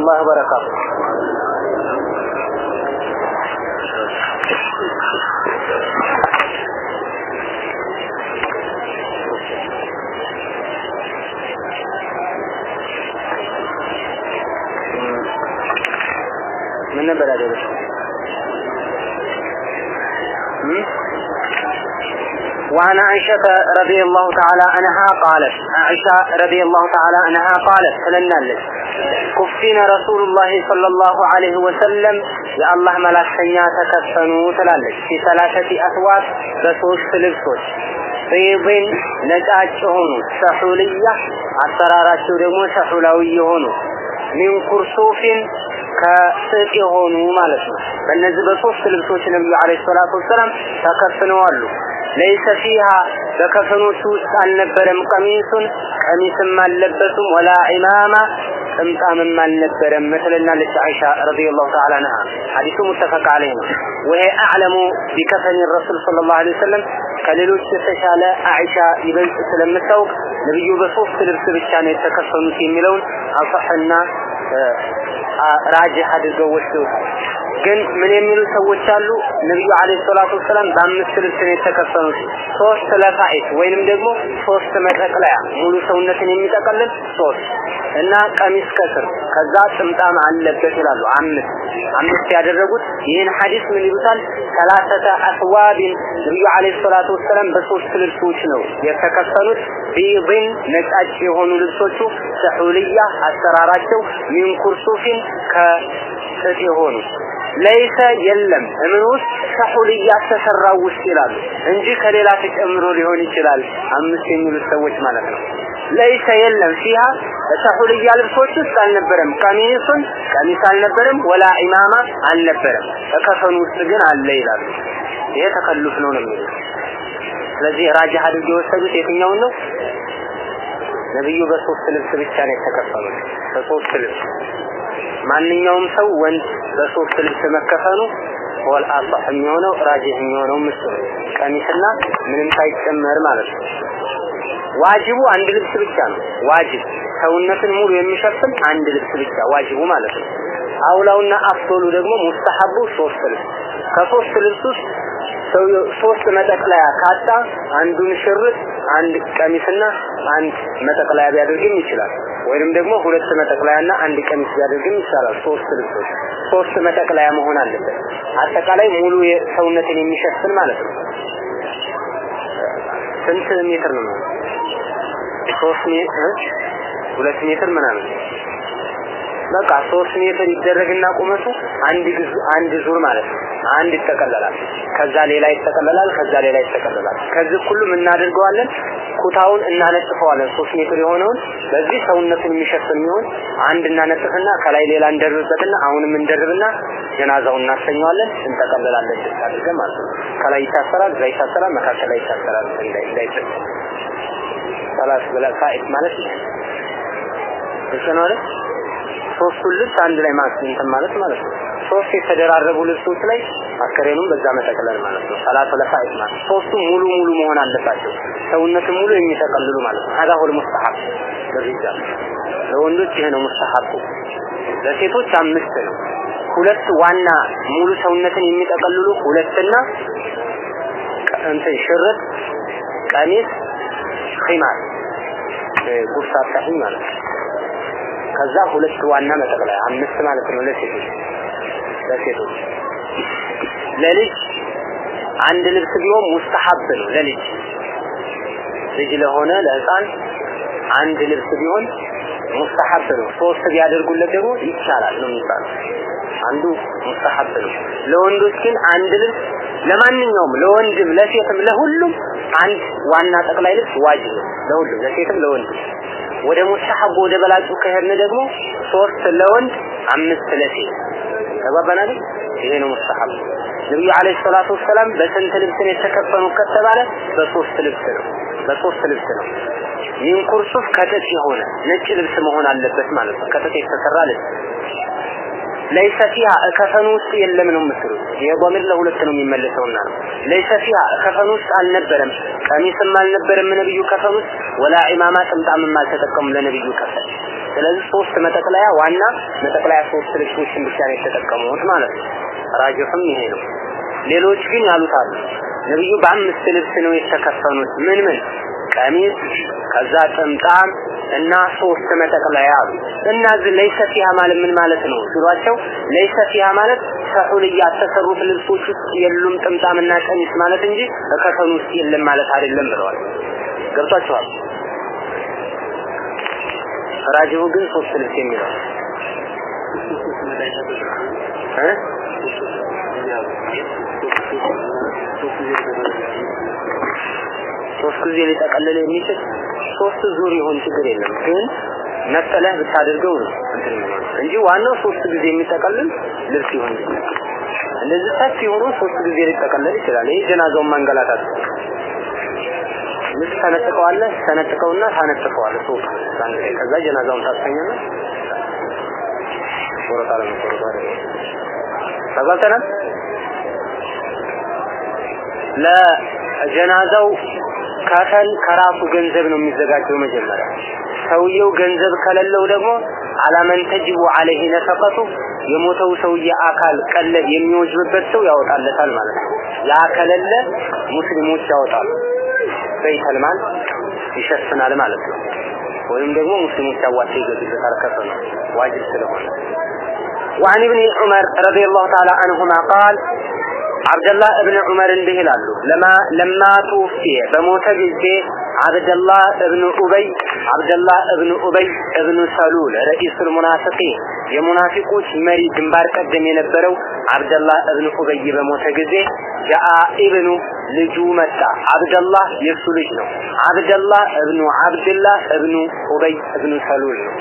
الله وبركاته. من نبرة دلوقتي وعن عائشة رضي الله تعالى عنها قالت عائشة رضي الله تعالى عنها قالت فلن نلت كفينا رسول الله صلى الله عليه وسلم. يا الله ملاكنا تكفنو تلالك. في ثلاثة أثوات بسوش تلبسوش. طيب نجاج هونو سحولية أسرار شرمو سحولوي هونو من كرسوف كسيقي هونو مالسو فالنزي بسوش تلبسوش نبي عليه الصلاة والسلام تكفنو ألو ليس فيها بكفنو سوش أن نبرم قميس قميس ما اللبس ولا عمامة. ጥምጣምም አልነበረም ትለናለች አይሻ ረዲየላሁ ተዓላ አንሃ ሐዲሱ ሙተፈቅ ዐለይህ ነው ወሄ አዕለሙ ቢከፈኒ ረሱል ሰለላሁ ዐለይሂ ወሰለም ከሌሎች የተሻለ አይሻ ይበልጥ ስለምታውቅ ነብዩ በሶስት ልብስ ብቻ ነው የተከፈኑት የሚለውን አصحና ራጅህ አድርገው ወስደውታል ግን ምን የሚሉ ሰዎች አሉ? ነብዩ አለይሂ ሰላቱ ወሰላም በአምስት ልብስ ነው የተከፈኑት ሶስት ለፋኢት ወይንም ደግሞ ሶስት መጠቅለያ ሙሉ ሰውነትን የሚጠቀልል ሶስት እና ቀሚስ ከስር ከዛ ጥምጣም አለበት ይላሉ አምስት። አምስት ያደረጉት ይህን ሐዲስ ምን ይሉታል? ሰላሰተ አስዋቢን ነብዩ አለይሂ ሰላቱ ወሰላም በሶስት ልብሶች ነው የተከፈኑት ቢድን ነጫጭ የሆኑ ልብሶቹ ሰሑልያ አሰራራቸው ሚን ኩርሱፊን ከጥጥ የሆኑ ለይሰ የለም። እምን ውስጥ ሰሑልያ ተሰራው ውስጥ ይላሉ እንጂ ከሌላ ተጨምሮ ሊሆን ይችላል። አምስት የሚሉት ሰዎች ማለት ነው። ለይሰ የለም ፊሃ ሰሑልያ ልብሶች ውስጥ አልነበረም። ቀሚሱን ቀሚስ አልነበረም ወላ ኢማማ አልነበረም። ከከፈኑ ውስጥ ግን አለ ይላሉ። ይሄ ተከሉፍ ነው ነው ስለዚህ ራጅህ አድርገው የወሰዱት የትኛውን ነው? ነብዩ በሶስት ልብስ ብቻ ነው ማንኛውም ሰው ወንድ በሶስት ልብስ መከፈኑ ወል አصح የሚሆነው ራጅህ የሚሆነው ምስ ቀሚስና ምንም ሳይጨመር ማለት ነው። ዋጅቡ አንድ ልብስ ብቻ ነው። ዋጅብ ሰውነትን ሙሉ የሚሸፍን አንድ ልብስ ብቻ ዋጅቡ ማለት ነው። አውላውና አፍዶሉ ደግሞ ሙስተሐቡ ሶስት ልብስ። ከሶስት ልብስ ውስጥ ሶስት መጠቅለያ ካጣ አንዱን ሽርጥ አንድ ቀሚስና አንድ መጠቅለያ ቢያደርግም ይችላል ወይንም ደግሞ ሁለት መጠቅለያና አንድ ቀሚስ ቢያደርግም ይቻላል ሶስት ልብሶች ሶስት መጠቅለያ መሆን አለበት። አጠቃላይ ሙሉ ሰውነትን የሚሸፍን ማለት ነው። ስንት ሜትር ነው? ሶስት ሜትር ሁለት ሜትር ምናምን። በቃ ሶስት ሜትር ይደረግና ቁመቱ አንድ አንድ ዙር ማለት ነው። አንድ ይጠቀለላል። ከዛ ሌላ ይጠቀለላል ከዛ ሌላ ይጠቀለላል። ከዚህ ሁሉ እናደርገዋለን ኩታውን እናነጥፈዋለን። ሶስት ሜትር የሆነውን በዚህ ሰውነትን የሚሸፍን የሚሆን አንድ እናነጥፍና ከላይ ሌላ እንደርብበትና አሁንም እንደርብና ጀናዛውን እናስተኛዋለን እንጠቀለላለን ደስ አድርገን ማለት ከላይ ይታሰራል እዛ ይታሰራል መካከል ላይ ይታሰራል። እንዳይጥል ሰላት ብላ ፋኢት ማለት ነው። ሶስቱን ልብስ አንድ ላይ ማስንተን ማለት ማለት ነው ሶስት የተደራረቡ ልብሶች ላይ አስከሬኑን በዛ መጠቅለል ማለት ነው ሰላቱ ለፋኢት ማለት ሶስቱ ሙሉ ሙሉ መሆን አለባቸው ሰውነትን ሙሉ የሚጠቀልሉ ማለት ነው هذا هو المستحب ለሪጃል ለወንዶች ይሄ ነው ሙስተሐቡ ለሴቶች አምስት ነው ሁለት ዋና ሙሉ ሰውነትን የሚጠቀልሉ ሁለትና እንትን ሽርጥ ቀሚስ ኺማር ጉርሳ አጣኝ ማለት ነው ከዛ ሁለት ዋና መጠቅለያ አምስት ማለት ነው ለሴቶች ለሴቶች። ለልጅ አንድ ልብስ ቢሆን ሙስተሐብ ነው ለልጅ። ልጅ ለሆነ ለህፃን አንድ ልብስ ቢሆን ሙስተሐብ ነው። ሶስት ቢያደርጉለት ደግሞ ይቻላል ነው የሚባለው። አንዱ ሙስተሐብ ነው። ለወንዶች ግን አንድ ልብስ ለማንኛውም ለወንድም ለሴትም ለሁሉም አንድ ዋና ጠቅላይ ልብስ ዋጅብ ነው። ለሁሉም ለሴትም ለወንድም። ወደ ሙስተሐብ ወደ በላጩ ከሄድን ደግሞ ሶስት ለወንድ አምስት ለሴት ተባባናል ይሄ ነው ሙስተሐብ ነብዩ አለይሂ ሰላቱ ወሰላም በስንት ልብስ ነው የተከፈኑ ከተባለ በሶስት ልብስ ነው። በሶስት ልብስ ነው። ይህን ኩርሱፍ ከጥጥ የሆነ ነጭ ልብስ መሆን አለበት ማለት ነው። ከጥጥ የተሰራ ልብስ ለይሰ ፊሃ ከፈኑ ውስጥ የለም ነው የምትሉት። የዶሚር ለሁለት ነው የሚመለሰውና ነው ለይሰ ፊሃ ከፈኑ ውስጥ አልነበረም፣ ቀሚስም አልነበረም ነብዩ ከፈኑ ውስጥ ወላ ኢማማ ጥምጣምም አልተጠቀሙም ለነብዩ ከፈን። ስለዚህ ሶስት መጠቅለያ ዋና መጠቅለያ ሶስት ልብሶችን ብቻ ነው የተጠቀሙት ማለት ነው። ራጅሑም ይሄ ነው። ሌሎች ግን ያሉታሉ? አሉ ነብዩ በአምስት ልብስ ነው የተከፈኑት። ምን ምን ቀሚስ፣ ከዛ ጥምጣም እና ሶስት መጠቅለያ አሉ። እና እዚህ ለይሰ ፊሃ ማለት ምን ማለት ነው ሲሏቸው፣ ለይሰ ፊሃ ማለት ከሁልያ ተሰሩት ልብሶች ውስጥ የሉም ጥምጣምና ቀሚስ ማለት እንጂ ከከፈኑ ውስጥ የለም ማለት አይደለም ብለዋል። ገብቷችኋል? ራጅሁ ግን ሶስት ልብስ የሚለው እ ሶስት ጊዜ ሊጠቀልል የሚችል ሶስት ዙር ይሁን ችግር የለም። ግን ነጠለህ ብታደርገው እንጂ ዋናው ሶስት ጊዜ የሚጠቀልል ልብስ ይሁን እንደዚህ ሰፊ ሆኖ ሶስት ጊዜ ሊጠቀለል ይችላል። ይሄ ጀናዛውን ማንገላታት ልብስ ተነጥቀዋለህ ተነጥቀውና ታነጥቀዋለህ ሶስት ከዛ ጀናዛውን ታስተኛና ቆረጣ ለመቆረጥ አይደለም። ለጀናዛው ከፈን ከራሱ ገንዘብ ነው የሚዘጋጀው መጀመሪያ ሰውየው ገንዘብ ከሌለው ደግሞ አላመን ተጅቡ አለህ ነፈቀቱ የሞተው ሰውዬ አካል ቀለ የሚወጅብበት ሰው ያወጣለታል ማለት ነው ያ ከሌለ ሙስሊሞች ያወጣሉ በይተል ማል ይሸፍናል ማለት ነው ወይም ደግሞ ሙስሊሞች ያዋጣው ይገዙበታል ከፈኑ ዋጅብ ስለሆነ وعن ابن عمر رضي الله تعالى عنهما قال አብደላህ እብን ዑመር እንዲህ ይላሉ። ለማ ተወፊ በሞተ ጊዜ አብደላህ እብን ኡበይ አብደላህ እብን ኡበይ እብን ሰሉል ረኢሱል ሙናፊቂን የሙናፊቆች መሪ ግንባር ቀደም የነበረው አብደላህ እብን ኡበይ በሞተ ጊዜ ጃአ ኢብኑ ልጁ መጣ። አብደላህ የሱ ልጅ ነው። አብደላህ እብኑ አብድላህ እብኑ ኡበይ እብኑ ሰሉል ነው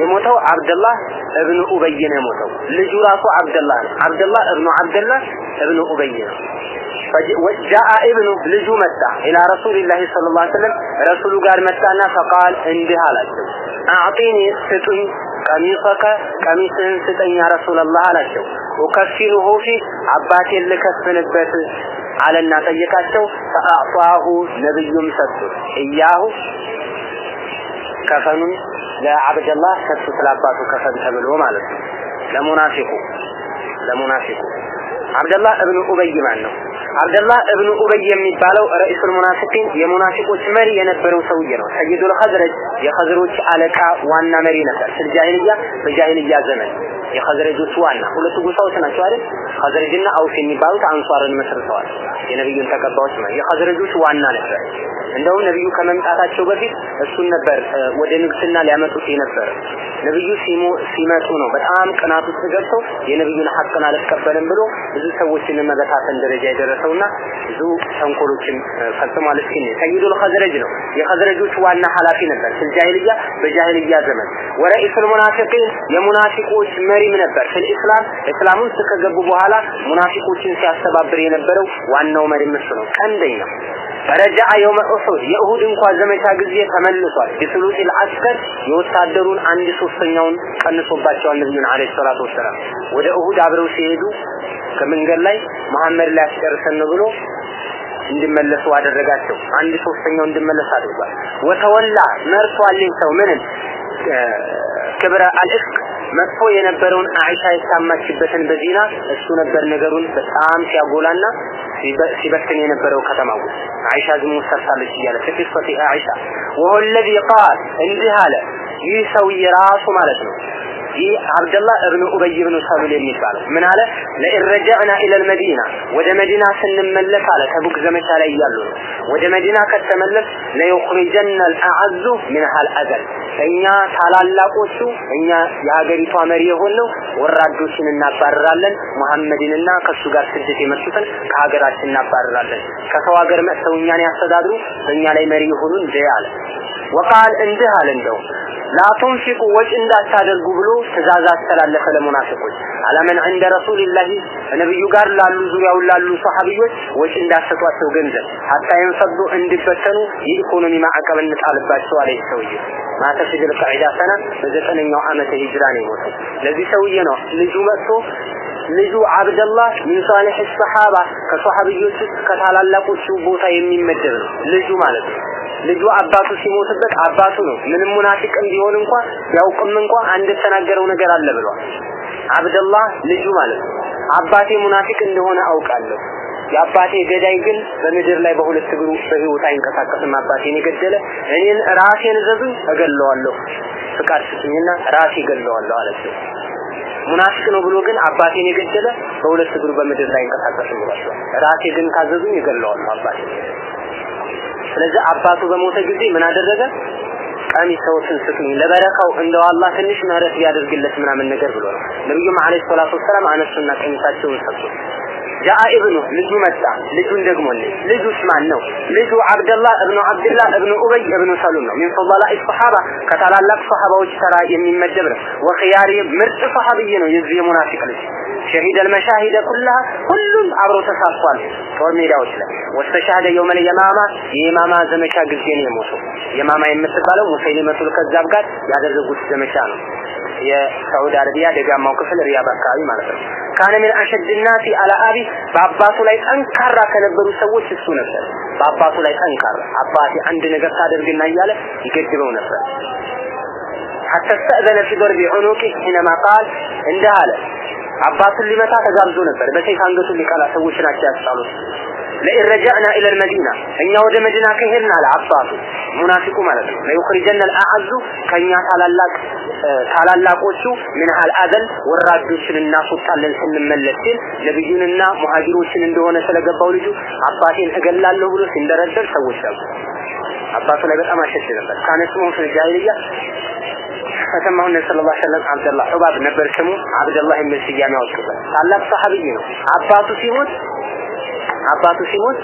የሞተው አብደላህ እብኑ ኡበይ ነው የሞተው። ልጁ ራሱ አብደላህ ነው። አብደላህ እብኑ አብደላህ እብኑ ኡበይ ነው። ጃአ ኢብኑ ልጁ መጣ ኢላ ረሱሊላሂ ሰለላሁ ዐለይሂ ወሰለም ረሱሉ ጋር መጣና ፈቃል እንዲህ አላቸው አዕጢኒ ስጡኝ ቀሚሰከ ቀሚስህን ስጠኝ ያ ረሱላላህ አላቸው ወከፊኑሁ ፊ አባቴን ልከፍንበት አለና ጠየቃቸው ፈአዕጣሁ ነብዩም ሰጡት እያሁ ከፈኑን ለአብደላህ ሰጡት ለአባቱ ከፈን ተብሎ ማለት ነው። ለሙናፊቁ ለሙናፊቁ። አብደላህ እብኑ ኡበይ ማን ነው? አብደላህ እብኑ ኡበይ የሚባለው ረኢሱል ሙናፊቂን የሙናፊቆች መሪ የነበረው ሰውዬ ነው። ሰይዱል ኸዝረጅ የኸዝሮች አለቃ ዋና መሪ ነበር። ጃሂልያ በጃሂልያ ዘመን የኸዝረጆች ዋና ሁለቱ ጎሳዎች ናቸው አይደል? ኸዝረጅና አውስ የሚባሉት አንሷርን መስርተዋል። የነብዩን ተቀባዮች ማለት የኸዝረጆች ዋና ነበር። እንደውም ነብዩ ከመምጣታቸው በፊት እሱን ነበር ወደ ንግስና ሊያመጡት የነበረ ነብዩ ሲመጡ ነው በጣም ቅናት ውስጥ ገብተው የነብዩን ሐቅን አልቀበልም ብሎ ብዙ ሰዎችን መበታተን ደረጃ የደረሰውና ብዙ ተንኮሎችን ፈጽሟል። እስኪ ሰይዱል ኸዝረጅ ነው። የኸዝረጆች ዋና ኃላፊ ነበር። ጃሂልያ በጃሂልያ ዘመን ወረኢሱል ሙናፊቂን የሙናፊቆች መሪም ነበር። እስላም ውስጥ ከገቡ በኋላ ሙናፊቆችን ሲያስተባብር የነበረው ዋናው መሪም እሱ ነው ቀንደኛ። ረጃ የውመ ኡሁድ የኡሁድ እንኳን ዘመቻ ጊዜ ተመልሷል። ቢሱሉል አስከር የወታደሩን አንድ ሶስተኛውን ቀንሶባቸዋል ነብዩን አለይሂ ሰላቱ ወሰላም። ወደ ኡሁድ አብረው ሲሄዱ ከመንገድ ላይ መሐመድ ላይ ያስጨርሰን ብሎ እንዲመለሱ አደረጋቸው። አንድ ሶስተኛው እንዲመለስ አድርጓል። ወተወላ መርቷል ሰው ምንም። ክብረ አልእፍክ መጥፎ የነበረውን አይሻ የታማችበትን በዚና እሱ ነበር ነገሩን በጣም ሲያጎላና ሲበትን የነበረው ከተማ ውስጥ አይሻ ዝሙት ሰርታለች እያለ ከፊፈቲ አይሻ ወሆ الذي قال እንዲህ አለ ይህ ሰውዬ ራሱ ማለት ነው ይህ አብደላህ እብኑ ኡበይ ብኑ ሰሉል የሚባለው ምን አለ? ለኢረጃዕና ኢለል መዲና ወደ መዲና ስንመለስ አለ ተቡክ ዘመቻ ላይ እያሉ ነው። ወደ መዲና ከተመለስ ለዩኽሪጀና አልአዐዙ ሚንሃል አዘል እኛ ታላላቆቹ እኛ የሀገሪቷ መሪ የሆነው ወራዶችን እናባረራለን ሙሐመድንና ከሱ ጋር ስደት የመጡትን ከሀገራችን እናባረራለን ከሰው ሀገር መጥተው እኛን ያስተዳድሩ በእኛ ላይ መሪ የሆኑ እንደ አለ። ወቃል እንዲህ አለ እንደው ላቱንፊቁ ወጭ እንዳታደርጉ ብሎ ትእዛዝ አስተላለፈ ለሙናፊቆች። አለመን እንደ ረሱልላሂ ነብዩ ጋር ላሉ ዙሪያውን ላሉ ሰሃቢዎች ወጭ እንዳሰጧቸው ገንዘብ። ሀታ ይንፈዱ እንዲበተኑ የኢኮኖሚ ማዕቀብ እንጣልባቸው አለ ሰውዬ። ማተ ሲድል ቀዒዳ ሰና በዘጠነኛው ዓመተ ሂጅራ ነው የሞተው። ለዚህ ሰውዬ ነው ልጁ መጥቶ ልጁ አብደላህ ሚን ሷሊህ ሰሃባ ከሷሃቢዎች ውስጥ ከታላላቆቹ ቦታ የሚመደብ ነው። ልጁ ማለት ነው ልጁ አባቱ ሲሞትበት አባቱ ነው ምንም ሙናፊቅም ቢሆን እንኳን ያውቅም እንኳን አንድ ተናገረው ነገር አለ ብሏል። አብደላህ ልጁ ማለት ነው። አባቴ ሙናፊቅ እንደሆነ አውቃለሁ የአባቴ ገዳይ ግን በምድር ላይ በሁለት እግሩ በህይወት አይንቀሳቀስም። አባቴን የገደለ እኔን ራሴን እዘዙኝ እገለዋለሁ፣ ፍቃድ ስጡኝና ራሴ እገለዋለሁ አለችው። ሙናፊቅ ነው ብሎ ግን አባቴን የገደለ በሁለት እግሩ በምድር ላይ አይንቀሳቀስም ብሏቸዋል። ራሴ ግን ካዘዙኝ እገለዋለሁ አባቴ። ስለዚህ አባቱ በሞተ ጊዜ ምን አደረገ? ቀሚሰዎችን ስጡኝ ለበረካው እንደው አላህ ትንሽ ምህረት ቢያደርግለት ምናምን ነገር ብሎ ነው። ነብዩም አለይሂ ሰላቱ ወሰላም አነሱና ቀሚሳቸውን ሰጡት። ጃአ ኢብኑ ልጁ መጣ። ልጁን ደግሞ ልጁስ ማን ነው? ልጁ አብደላህ እብኑ አብድላህ እብኑ ኡበይ እብኑ ሰሉም ነው። ሚን ፈላላኢ ሶሐባ ከታላላቅ ሶሐባዎች ተራ የሚመደብ ነው። ወኺያሪ ምርጥ ሶሐብይ ነው። የዚህ የሙናፊቅ ልጅ ሸሂደ አልመሻሂደ ኩላሃ ሁሉም አብሮ ተሳትፏል ጦር ሜዳዎች ላይ ወስተሻሃደ የውመል የማማ የማማ ዘመቻ ጊዜ ነው የሞተው። የማማ የምትባለው ሙሰይሊመቱል ከዛብ ጋር ያደረጉት ዘመቻ ነው። የሳዑዲ አረቢያ ደጋማው ክፍል ሪያድ አካባቢ ማለት ነው። ካነ ምን አሸድ ናሲ አላ አቢ በአባቱ ላይ ጠንካራ ከነበሩ ሰዎች እሱ ነበር። በአባቱ ላይ ጠንካራ አባቴ አንድ ነገር ታደርግና እያለ ይገድበው ነበር። حتى استأذن في ضرب عنقه حينما قال እንዲህ አለ አባቱን ሊመታ ተጋብዞ ነበር። በሰይፍ አንገቱን ሊቀላ ሰዎች ናቸው ያስጣሉት። ለኢን ረጃዕና ኢለል መዲና እኛ ወደ መዲና ከሄድን አለ አባቱ ሙናፊቁ ማለት ነው ለዩኽሪጀነ አልአዐዙ ከኛ ታላላቅ ታላላቆቹ ምን ሀል አዘል ወራዶችን እናስወጣለን ስንመለስ ሲል ነብዩንና ሙሃጅሮችን እንደሆነ ስለገባው ልጁ አባቴን እገላለሁ ብሎ ሲንደረደር ሰዎች አሉ። አባቱ ላይ በጣም አሸድ ነበር። ካነ ስሙ ፊል ጃሂልያ ፈሰማሁ ነብዩ ሰለላሁ ዐለይሂ ወሰለም አብደላህ ዑባብ ነበር ስሙ አብደላህ የሚል ስያሜ አወጡበት። ታላቅ ሰሃቢይ ነው። አባቱ ሲሞት አባቱ ሲሞት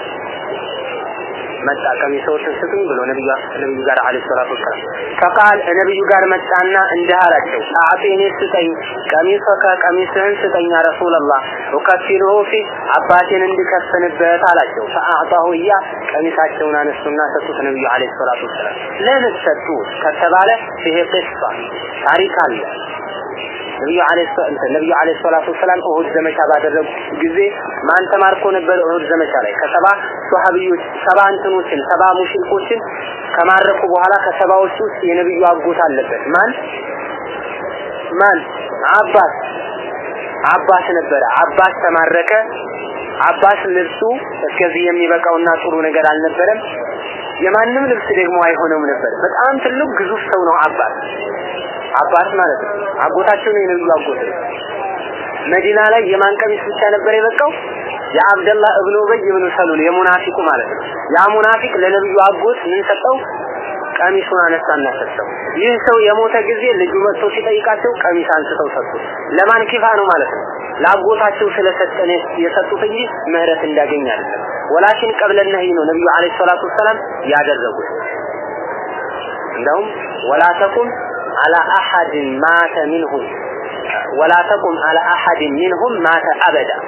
መጣ ቀሚሶችን ስጡኝ ብሎ ነብዩ ነብዩ ጋር አለይሂ ሰላቱ ወሰላም። ፈቃል ነብዩ ጋር መጣና እንዲህ አላቸው አዕጢኒ ስጠኝ ቀሚሶከ ቀሚስህን ስጠኝ ረሱላህ ወከፊልሁ ፊ አባቴን እንዲከፍንበት አላቸው። ፈአዕጣሁ እያ ቀሚሳቸውን አነሱና ሰጡት ነብዩ አለይሂ ሰላቱ ወሰላም። ለምን ሰጡት ከተባለ ይሄ ቅሷ ታሪክ አለ ነብዩ አለይሂ ሰላም ነብዩ አለይሂ ሰላቱ ወሰላም ኡሁድ ዘመቻ ባደረጉ ጊዜ ማን ተማርኮ ነበር? ኡሁድ ዘመቻ ላይ ከሰባ ሷሃቢዎች ሰባ እንትኖችን ሰባ ሙሽሪኮችን ከማረኩ በኋላ ከሰባዎቹ ውስጥ የነብዩ አጎት አለበት። ማን ማን? አባስ አባስ ነበረ። አባስ ተማረከ። አባስ ልብሱ እስከዚህ የሚበቃውና ጥሩ ነገር አልነበረም። የማንም ልብስ ደግሞ አይሆነውም ነበር። በጣም ትልቅ ግዙፍ ሰው ነው አባስ አባስ ማለት ነው። አጎታቸው ነው የነብዩ አጎት መዲና ላይ የማን ቀሚስ ብቻ ነበር የበቃው? የአብደላህ እብኑ ኡበይ እብኑ ሰሉል የሙናፊቁ ማለት ነው። ያ ሙናፊቅ ለነብዩ አጎት ምን ሰጠው? ቀሚሱን አነሳና ሰጠው። ይህ ሰው የሞተ ጊዜ ልጁ መጥቶ ሲጠይቃቸው ቀሚስ አንስተው ሰጡት። ለማን ኪፋ ነው ማለት ነው? ለአጎታቸው ስለሰጠነ የሰጡት እንጂ ምህረት እንዳገኝ አይደለም። ወላኪን ቀብለ ነው ነብዩ አለይሂ ሰላቱ ወሰላም ያደረጉት። እንደውም ወላ ተቁም على أحد مات منهم ولا تقم على أحد منهم مات أبدا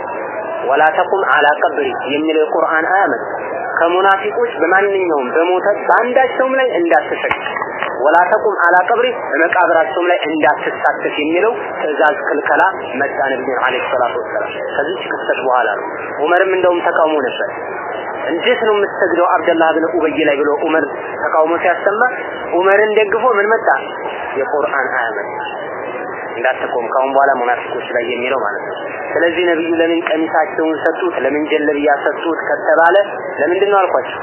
ولا تقم على قبري የሚለው የቁርአን አያመት ከሙናፊቆች በማንኛውም በሞተ በአንዳቸውም ላይ እንዳትሰግድ ወላ ተቁም አላ ቀብሪ በመቃብራቸውም ላይ እንዳትሳተፍ የሚለው ትእዛዝ ክልከላ መጣ ነብዩ አለይሂ ሰላቱ ወሰላም ከዚህ ክስተት በኋላ ነው ዑመርም እንደውም ተቃውሞ ነበር እንዴት ነው የምትሰግደው አብደላህ ብን ኡበይ ላይ ብሎ ዑመር ተቃውሞ ሲያሰማ ዑመርን ደግፎ ምን መጣ የቁርአን አያ መጣ እንዳትቆም ካሁን በኋላ ሙናፊቆች ላይ የሚለው ማለት ነው። ስለዚህ ነብዩ ለምን ቀሚሳቸውን ሰጡት? ለምን ጀለብያ ሰጡት ከተባለ ለምንድን ነው አልኳቸው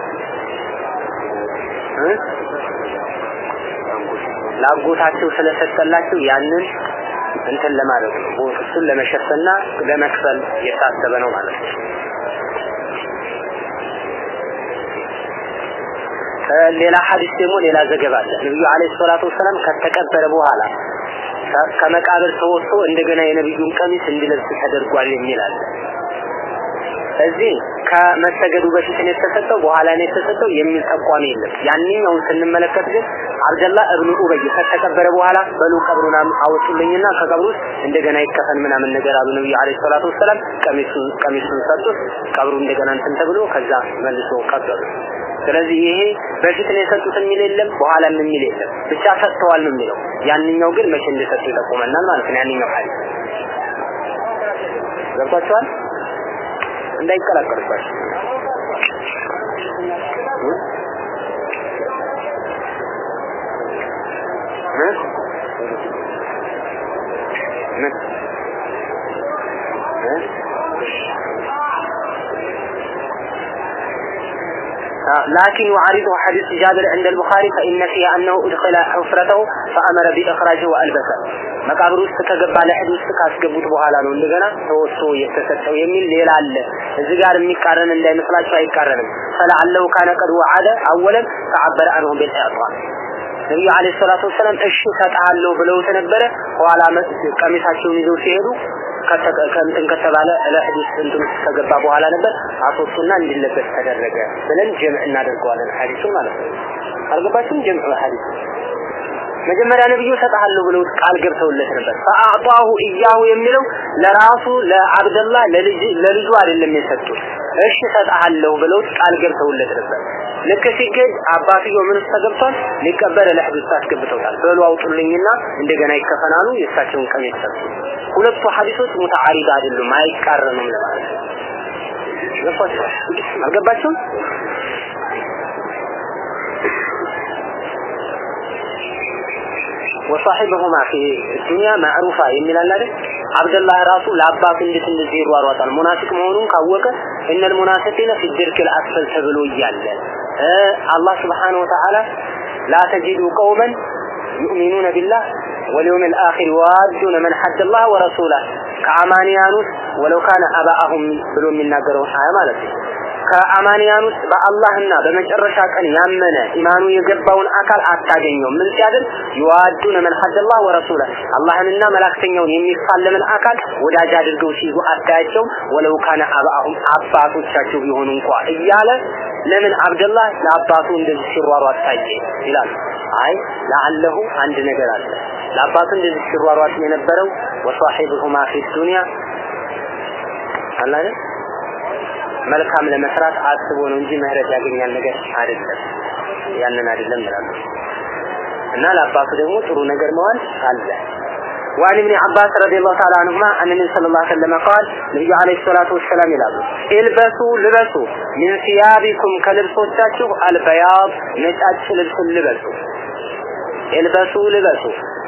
ለአጎታቸው ስለሰጠላቸው ያንን እንትን ለማድረግ ነው። እሱን ለመሸፈንና ለመክፈል የታሰበ ነው ማለት ነው ሌላ ሐዲስ ደግሞ ሌላ ዘገባ አለ። ነብዩ አለይሂ ሰላቱ ወሰላም ከተቀበረ በኋላ ከመቃብር ተወጥቶ እንደገና የነብዩን ቀሚስ እንዲለብስ ተደርጓል አለ። እዚህ ከመሰገዱ በፊት ነው የተሰጠው በኋላ ነው የተሰጠው የሚል ጠቋሚ የለም። ያንኛውን ስንመለከት ግን አብደላህ እብኑ ኡበይ ከተቀበረ በኋላ በሉ ቀብሩን አወጡልኝና ከቀብሩ እንደገና ይከፈን ምናምን ነገር አሉ ነብዩ አለይሂ ሰላቱ ወሰላም። ቀሚሱን ቀሚሱን ሰጡት ቀብሩ እንደገና እንትን ተብሎ ከዛ መልሶ ቀበሩ ስለዚህ ይሄ በፊት ነው የሰጡት የሚል የለም፣ በኋላም የሚል የለም። ብቻ ሰጥተዋል ነው የሚለው። ያንኛው ግን መቼ እንደሰጡ ይጠቁመናል ማለት ነው። ያንኛው ሐዲስ ገብቷቸዋል እንዳይቀላቀልባቸው ምን لكن يعارضه حديث جابر عند البخاري فإن فيه أنه أدخل حفرته فأمر بإخراجه وألبسه መቃብር ውስጥ ከገባ ለሕድ ውስጥ ካስገቡት በኋላ ነው እንደገና ተወሶ የተሰጠው የሚል ሌላ አለ። እዚህ ጋር የሚቃረን እንዳይመስላችሁ አይቃረንም። ፈለዓለሁ ካነ ቀድ ወዓደ አወለን ተዓበረ አንሁ ቢልኢዕጣ ነቢዩ ዓለይሂ ሰላቱ ወሰላም እሺ እሰጥሃለሁ ብለውት ነበረ። ኋላ ቀሚሳቸውን ይዘው ሲሄዱ ከእንትን ከተባለ ውስጥ እንትን ከገባ በኋላ ነበር አስወጡና እንዲለበስ ተደረገ ብለን ጀምዕ እናደርገዋለን ሐዲሱን ማለት ነው። አልገባችሁም? ጀምዕ ሐዲስ መጀመሪያ ነብዩ ሰጣለሁ ብለው ቃል ገብተውለት ነበር። ፈአዕጣሁ ኢያሁ የሚለው ለራሱ ለአብደላህ ለልጅ ለልጁ አይደለም የሰጡት። እሺ ሰጣለሁ ብለው ቃል ገብተውለት ነበር። ልክ ሲገኝ አባትየው ምን ውስጥ ተገብቷል? ሊቀበር ለሕድ ውስጥ በሉ አውጡልኝና እንደገና ይከፈናሉ። የእሳቸውን ቀሚስ ሰጡ። ሁለቱ ሐዲሶች ሙተዓሪድ አይደሉም፣ አይቃረኑም ለማለት ነው።? አልገባችሁም? ወሳሒበሁማ ፊ ዱንያ ማዕሩፋ አለ አይደል? አብደላህ ራሱ ለአባቱ እንዴት እንደዚህ ይሯሯጣል ሙናፊቅ መሆኑን ካወቀ እነል ሙናፊቂነ ፊ ድርክል አስፈል ተብሎ እያለ አላህ ስብሓነሁ ወተዓላ ላ ተጂዱ ቀውመን ዩእሚኑነ ቢላህ ወልየውም ልአኺር ይዋዱነ መን ሐደ ላህ ወረሱላህ ከአማንያን ውስጥ ወለው ካነ አባአሁም ብሎ የሚናገረውን አያ ማለት ነው። ከአማንያን ውስጥ በአላህና በመጨረሻ ቀን ያመነ ኢማኑ የገባውን አካል አታገኘውም። ምን ሲያደርግ ይዋዱነ መን ሐደላህ ወረሱለ አላህንና መላእክተኛውን የሚፋለምን አካል ወዳጅ አድርገው ሲይዙ አታያቸውም። ወለው ካነ አባአሁም አባቶቻቸው ቢሆኑ እንኳ እያለ ለምን አብደላህ ለአባቱ እንደዚህ ሲሯሯጥ ታየ ይላል። አይ ለአለሁ አንድ ነገር አለ። ለአባቱ እንደዚህ ሲሯሯጥ የነበረው ወሷሒብሁማ ፊ ዱንያ አይደል መልካም ለመስራት አስቦ ነው እንጂ ምህረት ያገኛል ነገር አይደለም። ያንን አይደለም ይላሉ። እና ለአባቱ ደግሞ ጥሩ ነገር መዋል አለ። وعن ابن عباس رضي الله تعالى عنهما أن النبي صلى الله عليه وسلم قال النبي عليه الصلاة والسلام ይላሉ البسوا ልበሱ من ثيابكم ከልብሶቻችሁ አልበያድ ነጫጭ ልብስ ልበሱ البسوا ልበሱ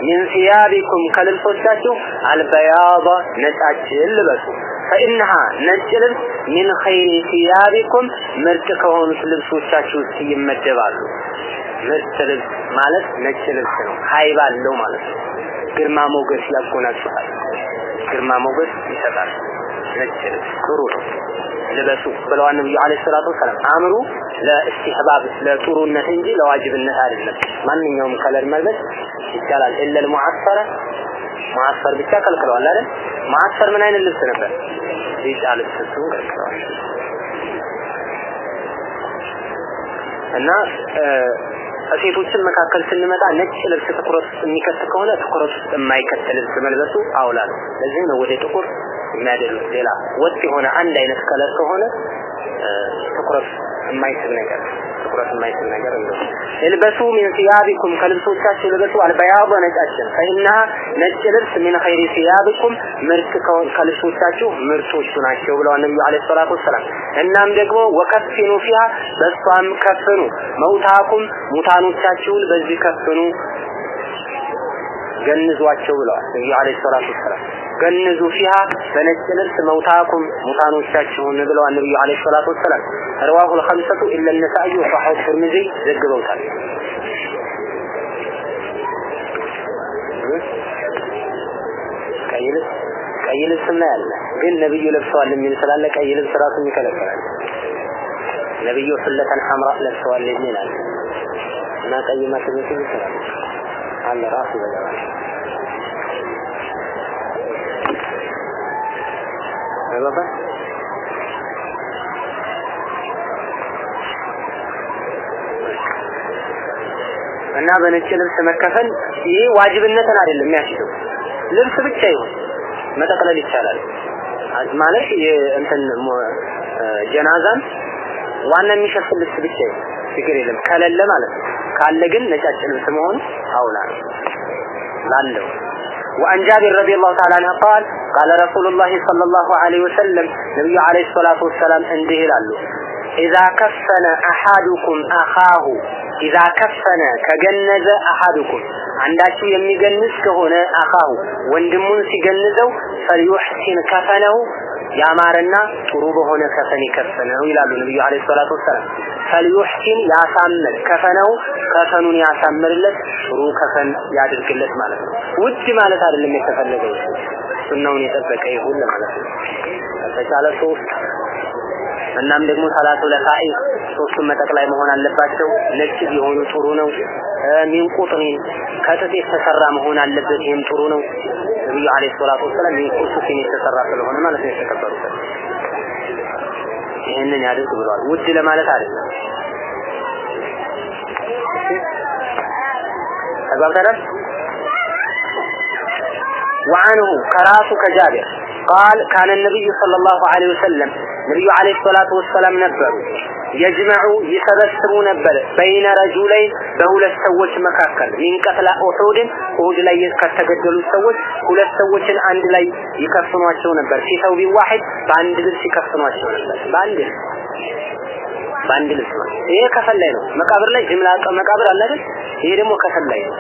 من ثيابكم ከልብሶቻችሁ አልበያድ ነጫጭ ልበሱ ፈኢንሃ ነጭ ልብስ ሚን ኸይሪ ሲያቢኩም ምርጥ ከሆኑት ልብሶቻችሁ ውስጥ ይመደባሉ። ምርጥ ልብስ ማለት ነጭ ልብስ ነው። ሀይብ አለው ማለት ነው። ግርማ ሞገስ ያጎናጽፋል። ግርማ ሞገስ ይሰጣል። ነጭ ጥሩ ነው። ልበሱ ብለዋል ነብዩ عليه الصلاة والسلام። أمر للاستحباب ለጥሩነት እንጂ ለዋጅብነት አይደለም። ማንኛውም color መልበስ ይቻላል። إلا المعصفر معصفر ብቻ ከልክለዋል አይደል? معصفر ምን አይነት ልብስ ነበር? ቢጫ ልብስ እሱን ከልክለዋል። እና ሴቶችን መካከል ስንመጣ ነጭ ልብስ ትኩረት ውስጥ የሚከት ከሆነ ትኩረት ውስጥ የማይከት ልብስ መልበሱ أولى ነው። ለዚህም ነው ወደ ጥቁር የሚያደሉት። ሌላ ወጥ የሆነ አንድ አይነት color ከሆነ ትኩረት የማይስብ ነገር ትኩረት የማይስብ ነገር እንደው ልበሱ من ثيابكم ከልብሶቻችሁ ልበሱ البياض ነጫችን فإنها ነጭ ልብስ من خير ثيابكم ምርጥ ከልብሶቻችሁ ምርጦቹ ናቸው ብለዋል ነብዩ عليه الصلاة والسلام። እናም ደግሞ ወከፊኑ ፊሃ በሷም ከፍኑ መውታኩም ሙታኖቻችሁን በዚህ ከፍኑ ገንዟቸው ብለዋል ነብዩ አለይሂ ሰላቱ ወሰላም። جنزوا فيها فنجد نفس موتاكم مطانو الشاكشه النبلو النبي عليه الصلاة والسلام رواه الخمسة إلا النسائي وصحه الفرمزي ذك بوتان كيلس كيلس مال قل نبي لبسوا من صلاة كيلس صلاة مكلفة نبي صلة حمراء لبسوا لمن ما كيما تبسوا بسلام على راسي بجوانا ይበዛል። ገባባ እና በነጭ ልብስ መከፈል ይሄ ዋጅብነትን አይደለም የሚያስችለው ልብስ ብቻ ይሁን መጠቅለል ይቻላል ማለት እንትን ጀናዛን ዋና የሚሸፍን ልብስ ብቻ ይሁን ችግር የለም ከሌለ ማለት ነው ካለ ግን ነጫጭ ልብስ መሆኑ አውላ ነው ላለው وعن جابر رضي الله تعالى عنه قال ቃለ ረሱሉላሂ ሰለላሁ ዐለይሂ ወሰለም ነብዩ ዐለይሂ ሰላቱ ወሰላም እንዲህ ይላሉ ኢዛ ከፈነ አሐዱኩም አኻሁ ኢዛ ከፈነ ከገነዘ አሐዱኩም አንዳችሁ የሚገንዝ ከሆነ አኻሁ ወንድሙን ሲገንዘው ፈልዩሕሲን ከፈነው ያማረና ጥሩ በሆነ ከፈን ይከፈነው ይላሉ ነብዩ አለይሂ ሰላቱ ወሰለም። ፈልዩሕሲን ያሳምር ከፈነው ከፈኑን ያሳምርለት ጥሩ ከፈን ያድርግለት ማለት ነው። ውድ ማለት አይደለም የተፈለገው። ሱናውን የጠበቀ ይሁን ለማለት ነው። ከተቻለ ሶስት እናም ደግሞ ሰላቱ ለፋኢ ሶስቱም መጠቅላይ መሆን አለባቸው። ነጭ ቢሆኑ ጥሩ ነው። ሚን ቁጥሪን ከጥጥ የተሰራ መሆን አለበት። ይህም ጥሩ ነው። ነብዩ አለይሂ ሰላቱ ወሰላም ሚን ቁሱፊን የተሰራ ስለሆነ ማለት ነው የተከበሩበት ይህንን ያድርግ ብለዋል። ውድ ለማለት አይደለም። ተግባብተናል وعنه كراس كجابر قال كان النبي صلى الله عليه وسلم نبي عليه الصلاة والسلام نبر يجمع يسبسب نبر بين رجلين بهولة سوش مكاكل من قتل أحود أحود لي كتقدلوا سوش هولة سوش عند لي يكفنوا عشو نبر في ثوب واحد بعند لس يكفنوا عشو نبر بعند لس بعند لس ይሄ ከፈል ላይ ነው መቃብር ላይ ጅምላ መቃብር አለ አይደል ይሄ ደግሞ ከፈል ላይ ነው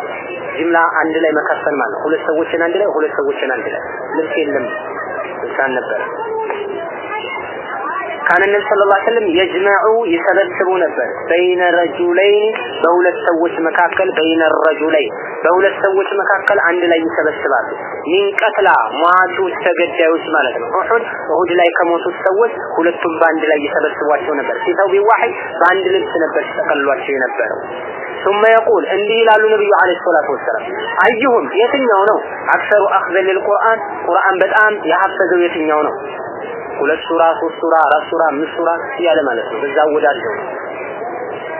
ጅምላ አንድ ላይ መከፈል ማለት ሁለት ሰዎችን አንድ ላይ ሁለት ሰዎችን አንድ ላይ። ልብስ የለም ልሳን ነበር። ካን ነቢ ሰለላሁ ዐለይሂ ወሰለም ነበር። በይነ ረጁለይን በሁለት ሰዎች መካከል በይነ ረጁለይን በሁለት ሰዎች መካከል አንድ ላይ ይሰበስባሉ። ሚን ቀትላ ተገዳዮች ማለት ነው። ኡሁድ ኡሁድ ላይ ከሞቱት ሰዎች ሁለቱም በአንድ ላይ ይሰበስቧቸው ነበር። ሲተው ቢዋሂድ በአንድ ልብስ ነበር ሲጠቀልሏቸው የነበረው ثم يقول እንዲህ ይላሉ ነብዩ አለይሂ ሰላቱ ወሰለም አዩሁም የትኛው ነው አክሰሩ አኽዘ ለልቁርአን ቁርአን በጣም ያሐፈዘው የትኛው ነው ሁለት ሱራ ሶስት ሱራ አራት ሱራ አምስት ሱራ እያለ ማለት ነው በዛ ወዳለው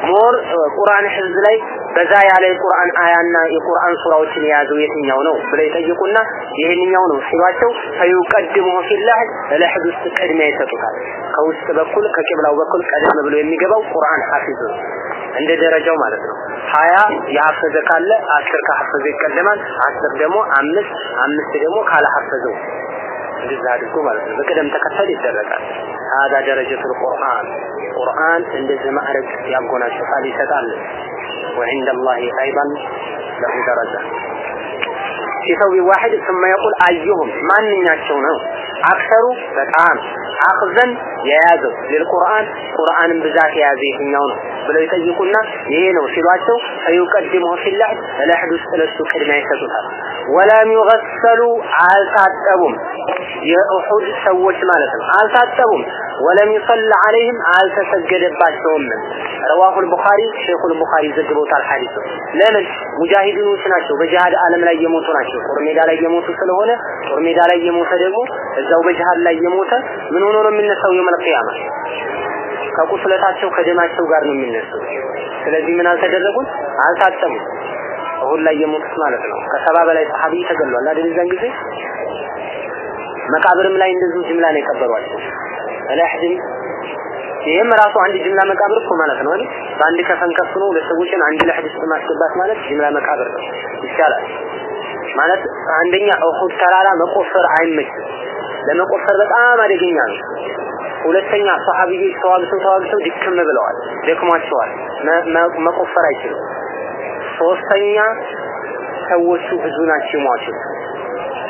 ሞር ቁርአን ህዝብ ላይ በዛ ያለ የቁርአን አያና የቁርአን ሱራዎችን የያዘው የትኛው ነው ብለው ይጠይቁና ይሄንኛው ነው ሲሏቸው ፈዩቀድሙ ፊላህ ለህድ ውስጥ ቅድሚያ ይሰጡታል ከውስጥ በኩል ከቂብላው በኩል ቀደም ብሎ የሚገባው ቁርአን ሐፊዝ ነው እንደ ደረጃው ማለት ነው ሀያ የሐፈዘ ካለ አስር ከሐፈዘ ይቀደማል አስር ደግሞ አምስት አምስት ደግሞ ካላሐፈዘው እንደዛ አድርጎ ማለት ነው በቅደም ተከተል ይደረጋል هذا درجة القرآن ቁርአን እንደዚህ ማዕረግ ያጎናጽፋል ይሰጣል وعند الله أيضا له درجة ሲሰው ቢዋሂድ ثم يقول أيهم ማንኛቸው ነው አክሰሩ በጣም حافظا يازو للقرآن قرآن بذات يازيه النون بل يتجيكونا يينو سلواتو فيقدمه في اللعب فلا حدث ثلاثة كلمة يسدها ولم يغسلوا على ساتبهم يأحود سوّج مالتهم. على ساتبهم ولم يصل عليهم على تسجد باتهم رواه البخاري. شيخ البخاري زجبوت الحديث لمن؟ مجاهدين وسناشو بجهاد عالم لا يموت وناشو قرمي دالا يموت وسلهونه قرمي دالا يموت دلو الزو بجهاد لا يموت. من ሆኖ ነው የሚነሳው ቂያማ ከቁስለታቸው ከደማቸው ጋር ነው የሚነሱት ስለዚህ ምን አልተደረጉም? አልታጠሙም እሁድ ላይ የሞቱት ማለት ነው። ከሰባ በላይ ሰሃቢ ተገሏል አይደል? እዛን ጊዜ መቃብርም ላይ እንደዚሁ ጅምላ ነው የቀበሯቸው። አላህድም ይሄም ራሱ አንድ ጅምላ መቃብር እኮ ማለት ነው አይደል? በአንድ ከፈን ከፍኖ ሁለት አንድ ውስጥ ማስገባት ማለት ጅምላ መቃብር ነው። ይቻላል ማለት አንደኛ እሁድ ተራራ መቆፈር አይመችም ለመቆፈር በጣም አደገኛ ነው። ሁለተኛ ሰሃቢዎች ተዋግተው ተዋግተው ድክም ብለዋል ደክሟቸዋል መቆፈር አይችሉም። ሶስተኛ ሰዎቹ ብዙ ናቸው ሟቾች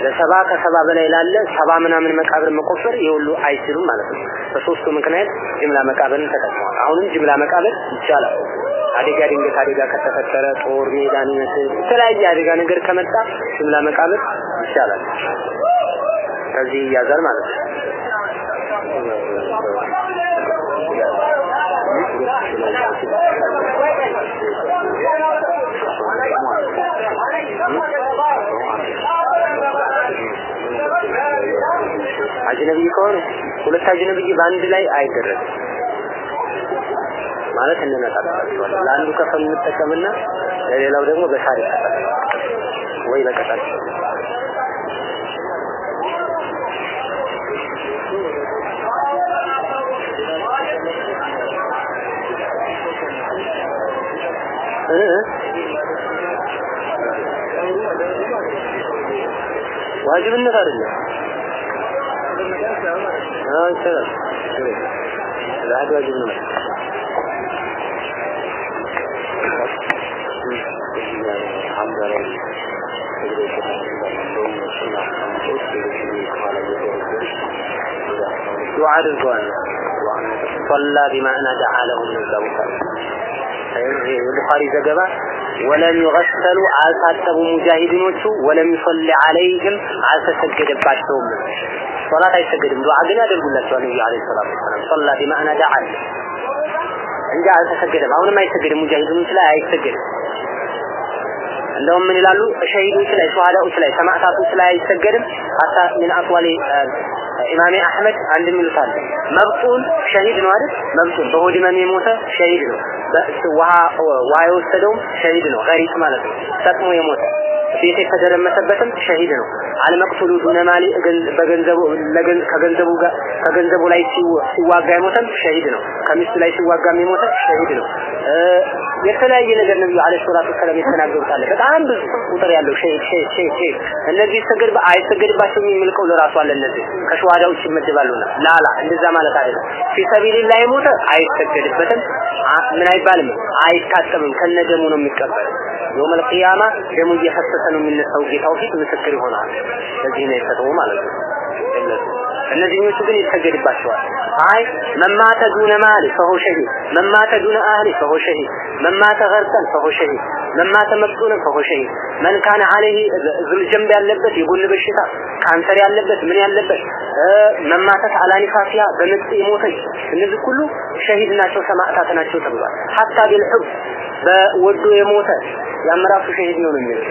ለሰባ ከሰባ በላይ ላለ ሰባ ምናምን መቃብር መቆፈር የሁሉ አይችሉም ማለት ነው። በሶስቱ ምክንያት ጅምላ መቃብርን ተጠቅመዋል። አሁንም ጅምላ መቃብር ይቻላል። አደጋ ድንገት አደጋ ከተፈጠረ ጦር ሜዳን ይመስል የተለያየ አደጋ ነገር ከመጣ ጅምላ መቃብር ይቻላል ከዚህ ይያዛል ማለት ነው። አጅነቢ ከሆነ ሁለት አጅነቢ በአንድ ላይ አይደረግም ማለት እንነጣጣቸዋለን ለአንዱ ከፈን እንጠቀምና ለሌላው ደግሞ በሳር ይጠቀም ወይ በቀጠል ዋጅብነት አይደለም አዎ ይችላል ለአድ ዋጅብ ነው ሐምዛ ላይ ስግዶ ይችላል እንደውም እሱን አስቀምጦት ሌሎች ከኋላ እየደረገሩ የቡኻሪ ዘገባ ወለም ይገሰሉ አልታጠቡ ሙጃሂዲኖቹ ወለም ይሰል አለይህም አልተሰገደባቸውም። ሶላት አይሰገድም። ዱዓ ግን ያደርጉላቸዋል ነብዩ አለይሂ ሰላቱ ወሰለም ሶላ ቢማዕና ዳዓ እንጂ አልተሰገደም። አሁንም አይሰገድም። ሙጃሂዲኖች ላይ አይሰገድም። እንደውም ምን ይላሉ? ሸሂዶች ላይ ሸሃዳዎች ላይ ሰማዕታቶች ላይ አይሰገድም። ሀታ ምን አቅዋሌ ኢማሜ አህመድ አንድ የሚሉት መብጡን ሸሂድ ነው አይደል? መብጡን በሆድ ህመም የሞተ ሸሂድ ነው። ውሃ የወሰደውም ሸሂድ ነው ገሪቅ ማለት ነው። ሰጥሞ የሞተ ቤት የተደረመሰበትም ሸሂድ ነው። አልመቅቱሉ ዱነ ማሊ በገንዘቡ ከገንዘቡ ጋር ከገንዘቡ ላይ ሲዋጋ የሞተም ሸሂድ ነው። ከሚስቱ ላይ ሲዋጋ የሞተ ሸሂድ ነው። የተለያየ ነገር ነብዩ አለይሂ ሰላቱ ወሰለም የተናገሩት አለ። በጣም ብዙ ቁጥር ያለው ሸሂድ ሸሂድ ሸሂድ ሸሂድ። እነዚህ ሰገድ አይሰገድባቸውም የሚል ቀውል ራሱ አለ እነዚህ። ከሸዋዳዎች ይመደባሉና። ላላ እንደዛ ማለት አይደለም። ፊሰቢልላህ የሞተ አይሰገድበትም ምን አይባልም? አይታጠብም ከነደሙ ነው የሚቀበለው። የውመል ቂያማ ደሙ እየፈሰሰ ነው የሚነሳው። ጌታው ፊት ምስክር ይሆናል። ለዚህ ነው የተተው ማለት ነው እነዚህኞቹ ግን ይሰገድባቸዋል። አይ መማተ ዱነ ማሊ ፈሆ ሸሂድ መማተ ዱነ አህሊ ፈሆ ሸሂድ መማተ ገርሰን ፈሆ ሸሂድ መማተ መቅቱን ፈሆ ሸሂድ። መን ካነ አለይሂ ዙልጀንብ ያለበት የጎን በሽታ ካንሰር ያለበት ምን ያለበት መማተት አላኒፋሲያ በምጥ የሞተች እነዚህ ሁሉ ሸሂድ ናቸው ሰማዕታት ናቸው ተብሏል። ሐታ ቢልሑብ በወዶ የሞተ ያመራሱ ሸሂድ ነው ነው የሚለው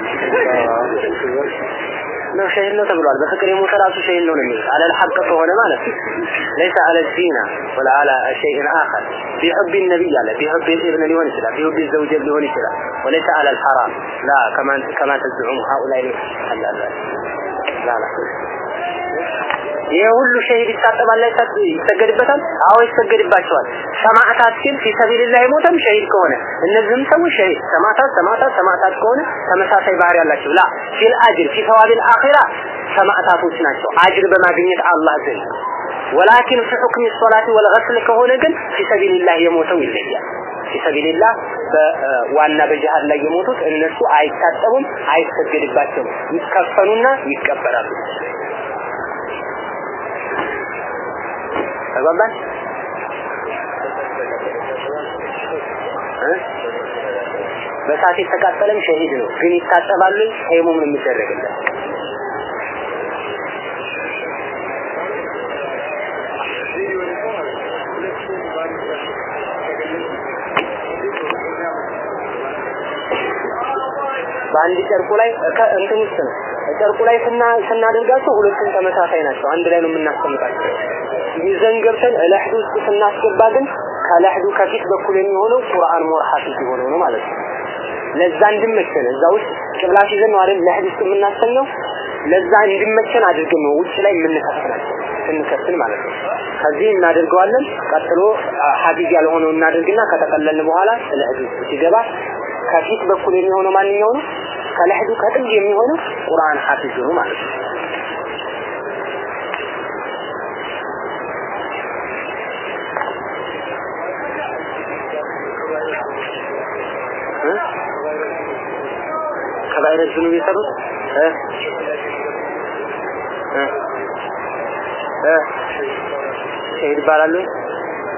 ነው ሸሂድ ነው ተብሏል በፍቅር የሞተ ራሱ ሸሂድ ነው ነው የሚለው አለል ሐቅ ከሆነ ማለት ليس على الزينة ولا على شيء آخر بحب النبي على بحب الابن ሊሆን ይችላል بحب الزوجة ሊሆን ይችላል وليس على الحرام لا كما كما تزعم هؤلاء لا لا لا لا ይሄ ሁሉ ሸሂድ ይታጠባል ይሰገድበታል? አዎ ይሰገድባቸዋል። ሰማዕታት ግን في سبيل الله ሞተም ሸሂድ ከሆነ። እነዚህም ሰዎች ሸሂድ ሰማዕታት ሰማዕታት ሰማዕታት ከሆነ ተመሳሳይ ባህሪ ያላቸው لا في الأجر في ثواب الآخرة ሰማዕታቶች ናቸው። አጅር በማግኘት አላህ ዘንድ። ولكن في حكم الصلاة والغسل ከሆነ ግን في سبيل الله የሞተው ይለያል። في سبيل الله በዋና በጅሃድ ላይ የሞቱት እነሱ አይታጠቡም አይሰገድባቸውም። ይከፈኑና ይቀበራሉ ተግባባን በሳት የተቃጠለም ሸሂድ ነው። ግን ይታጠባሉ ተይሙም ነው የሚደረግለት። በአንድ ጨርቁ ላይ እንትን ውስጥ ነው። ጨርቁ ላይ ስናደርጋቸው ሁለቱም ተመሳሳይ ናቸው። አንድ ላይ ነው የምናስቀምጣቸው ይዘን ገብተን ለህዱ ውስጥ ስናስገባ ግን ከለህዱ ከፊት በኩል የሚሆነው ቁርአን ሞርሐፊ የሆነው ነው ማለት ነው። ለዛ እንድመቸን እዛ ውስጥ ቅብላ ሲዘን ነው አይደል ለህዱ ውስጥ የምናስተኛው ለዛ እንድመቸን አድርገን ነው ውጭ ላይ የምንከፍላቸው ስንከፍል ማለት ነው። ከዚህ እናደርገዋለን። ቀጥሎ ሀዲዝ ያልሆነው እናደርግና ከተቀለልን በኋላ ውስጥ ሲገባ ከፊት በኩል የሚሆነው ማንኛው ነው? ከለህዱ ከጥግ የሚሆነው ቁርአን ሐፊዝ ነው ማለት ነው ከባይረ ዝኑብ የሰሩት እ እ ሸሂድ ይባላሉ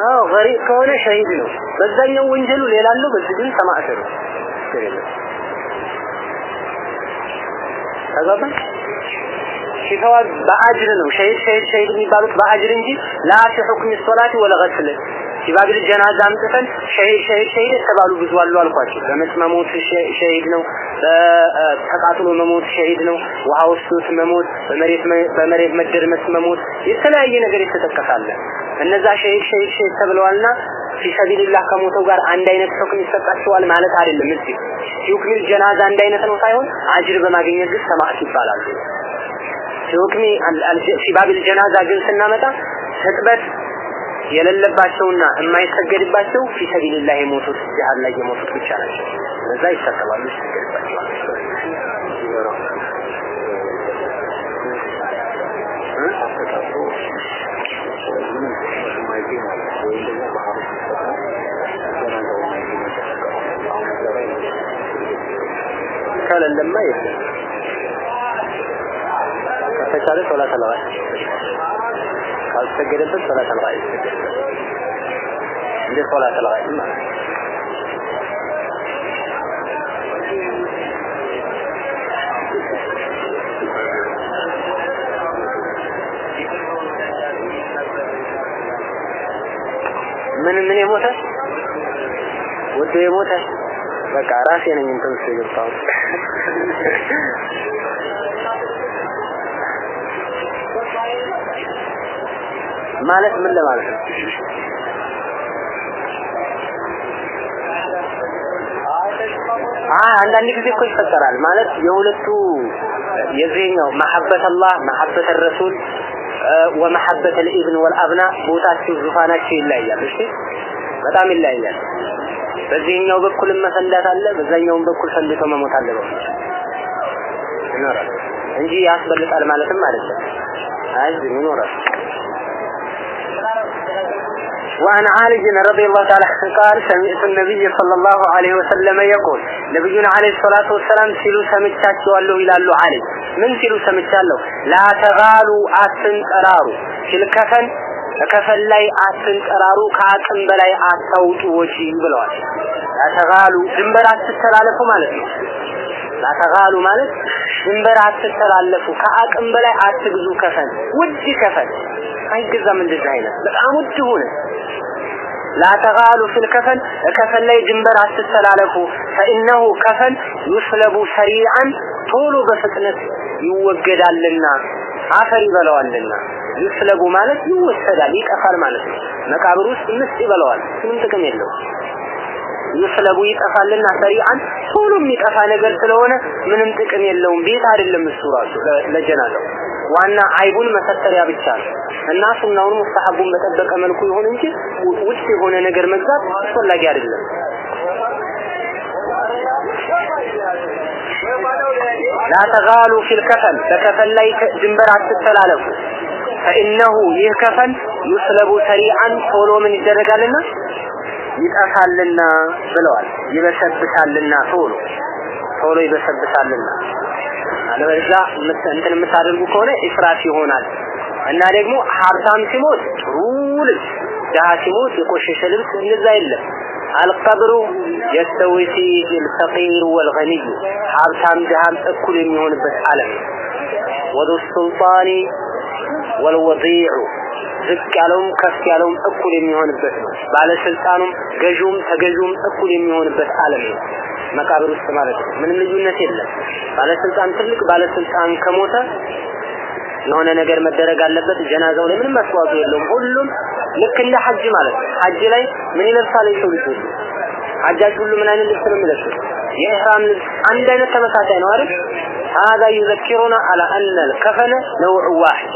አዎ ገሪ ከሆነ ሸሂድ ነው። በዛኛው ወንጀሉ ሌላ አለው በዚህ ግን ሰማዕት ነው። ተገባን ሲተዋል በአጅር ነው። ሸሂድ ሸሂድ ሸሂድ የሚባሉት በአጅር እንጂ ላ ፊ ሁክም ሶላት ወለ ገስል ሲባግል ጀናዛ አምጥተን ሸሂድ ሸሂድ ሸሂድ የተባሉ ብዙ አሉ አልኳቸው። በምጥ መሞት ሸሂድ ነው። በተቃጥሎ መሞት ሸሂድ ነው። ውሃ ውስጥ መሞት በመሬት በመሬት መደርመስ መሞት የተለያየ ነገር የተጠቀሳለ። እነዛ ሸሂድ ሸሂድ ሸሂድ ተብለዋልና ፊሰቢልላህ ከሞተው ጋር አንድ አይነት ሁክም ይሰጣቸዋል ማለት አይደለም። እዚህ ሁክሚል ጀናዛ አንድ አይነት ነው ሳይሆን አጅር በማግኘት ግን ሰማዕት ይባላሉ። ሁክሚ ሲባቢል ጀናዛ ግን ስናመጣ ህጥበት የሌለባቸውና የማይሰገድባቸው ፊሰቢልላህ የሞቱት ጂሃድ ላይ የሞቱት ብቻ ናቸው። እነዛ ይሰጠባሉ ይሰገድባቸዋል። ከሌለማ የለም። ከተቻለ ሶላት አልጋይ ካልተሰገደበት ሶላት ይሰገዳል እንደ ሶላት ነው ምን ምን የሞተ? ወዶ የሞተ? በቃ ራሴ ነኝ እንትን ውስጥ ማለት ምን ለማለት ነው? አይ አንዳንድ ጊዜ እኮ ይፈጠራል ማለት የሁለቱ የዚህኛው መሐበት አላህ መሐበት ረሱል ወመሐበት ልኢብን ወልአብና ቦታቸው ዙፋናቸው ይለያያል። እሺ በጣም ይለያያል። በዚህኛው በኩል መፈንዳት አለ፣ በዛኛውም በኩል ፈንድቶ መሞት አለ ይኖራል እንጂ ያስበልጣል ማለትም አይደለም። አይ ይኖራል። وعن علي رضي الله تعالى عنه قال سمعت النبي صلى الله عليه وسلم يقول نبينا عليه الصلاة والسلام ሲሉ ሰምቻቸዋለሁ ይላሉ አሊ ምን ሲሉ ሰምቻለሁ ላ ተጋሉ አትንጠራሩ ሲልከፈን ከፈን ላይ አትንጠራሩ ከአቅም በላይ አታውጡ ወጪ ብለዋል ላተጋሉ ድንበር አትተላለፉ ማለት ነው ላተጋሉ ማለት ድንበር አትተላለፉ ከአቅም በላይ አትግዙ ከፈን ውድ ከፈን አይገዛም እንደዚህ አይነት በጣም ውድ ሆነ። ላተጋሉ ፊል ከፈን ላይ ድንበር አትተላለፉ። ፈኢነሁ ከፈን ዩስለቡ ሰሪዓን ቶሎ በፍጥነት ይወገዳልና አፈር ይበላዋልና። ይስለቡ ማለት ይወሰዳል ይጠፋል ማለት ነው። መቃብር ውስጥ ምስ ይበላዋል ምንም ጥቅም የለው ይስለቡ ይጠፋልና ሰሪዓን ቶሎ የሚጠፋ ነገር ስለሆነ ምንም ጥቅም የለውም። ቤት አይደለም እሱ ራሱ ለጀናዛው ዋና አይቡን መሰተሪያ ብቻ ነው እና ሱናውን ሙስተሐቡን በጠበቀ መልኩ ይሆን እንጂ ውጭ የሆነ ነገር መግዛት አስፈላጊ አይደለም لا تغالوا في الكفن በከፈን ላይ ድንበር አትተላለፉ فإنه ይህ ከፈን يسلب سريعا ቶሎ ምን ይደረጋልና ይጠፋልና ብለዋል ይበሰብሳልና ቶሎ ቶሎ ይበሰብሳልና አለበለዛ እንትን የምታደርጉ ከሆነ ኢፍራት ይሆናል እና ደግሞ ሀብታም ሲሞት ጥሩ ልብስ፣ ድሃ ሲሞት የቆሸሸ ልብስ እንደዛ የለም። አልቀብሩ የስተዊ ፊህ ልፈቂር ሀብታም ድሃም እኩል የሚሆንበት ዓለም ነው። ወዱ ሱልጣኒ ወልወዲዑ ዝቅ ያለውም ከፍ ያለውም እኩል የሚሆንበት ነው። ባለስልጣኑም ገዥውም ተገዥውም እኩል የሚሆንበት ዓለም ነው። መቃብር ውስጥ ማለት ነው ምንም ልዩነት የለም ባለስልጣን ትልቅ ባለስልጣን ከሞተ የሆነ ነገር መደረግ አለበት ጀናዛው ላይ ምንም አስተዋጽኦ የለውም ሁሉም ልክ እንደ ሐጅ ማለት ነው ሐጅ ላይ ምን ይለብሳል የሰው ልጅ ሁሉ ሐጃጅ ሁሉ ምን አይነት ልብስ ነው የሚለብሱት የኢህራም ልብስ አንድ አይነት ተመሳሳይ ነው አይደል هذا يذكرنا على ان الكفن نوع واحد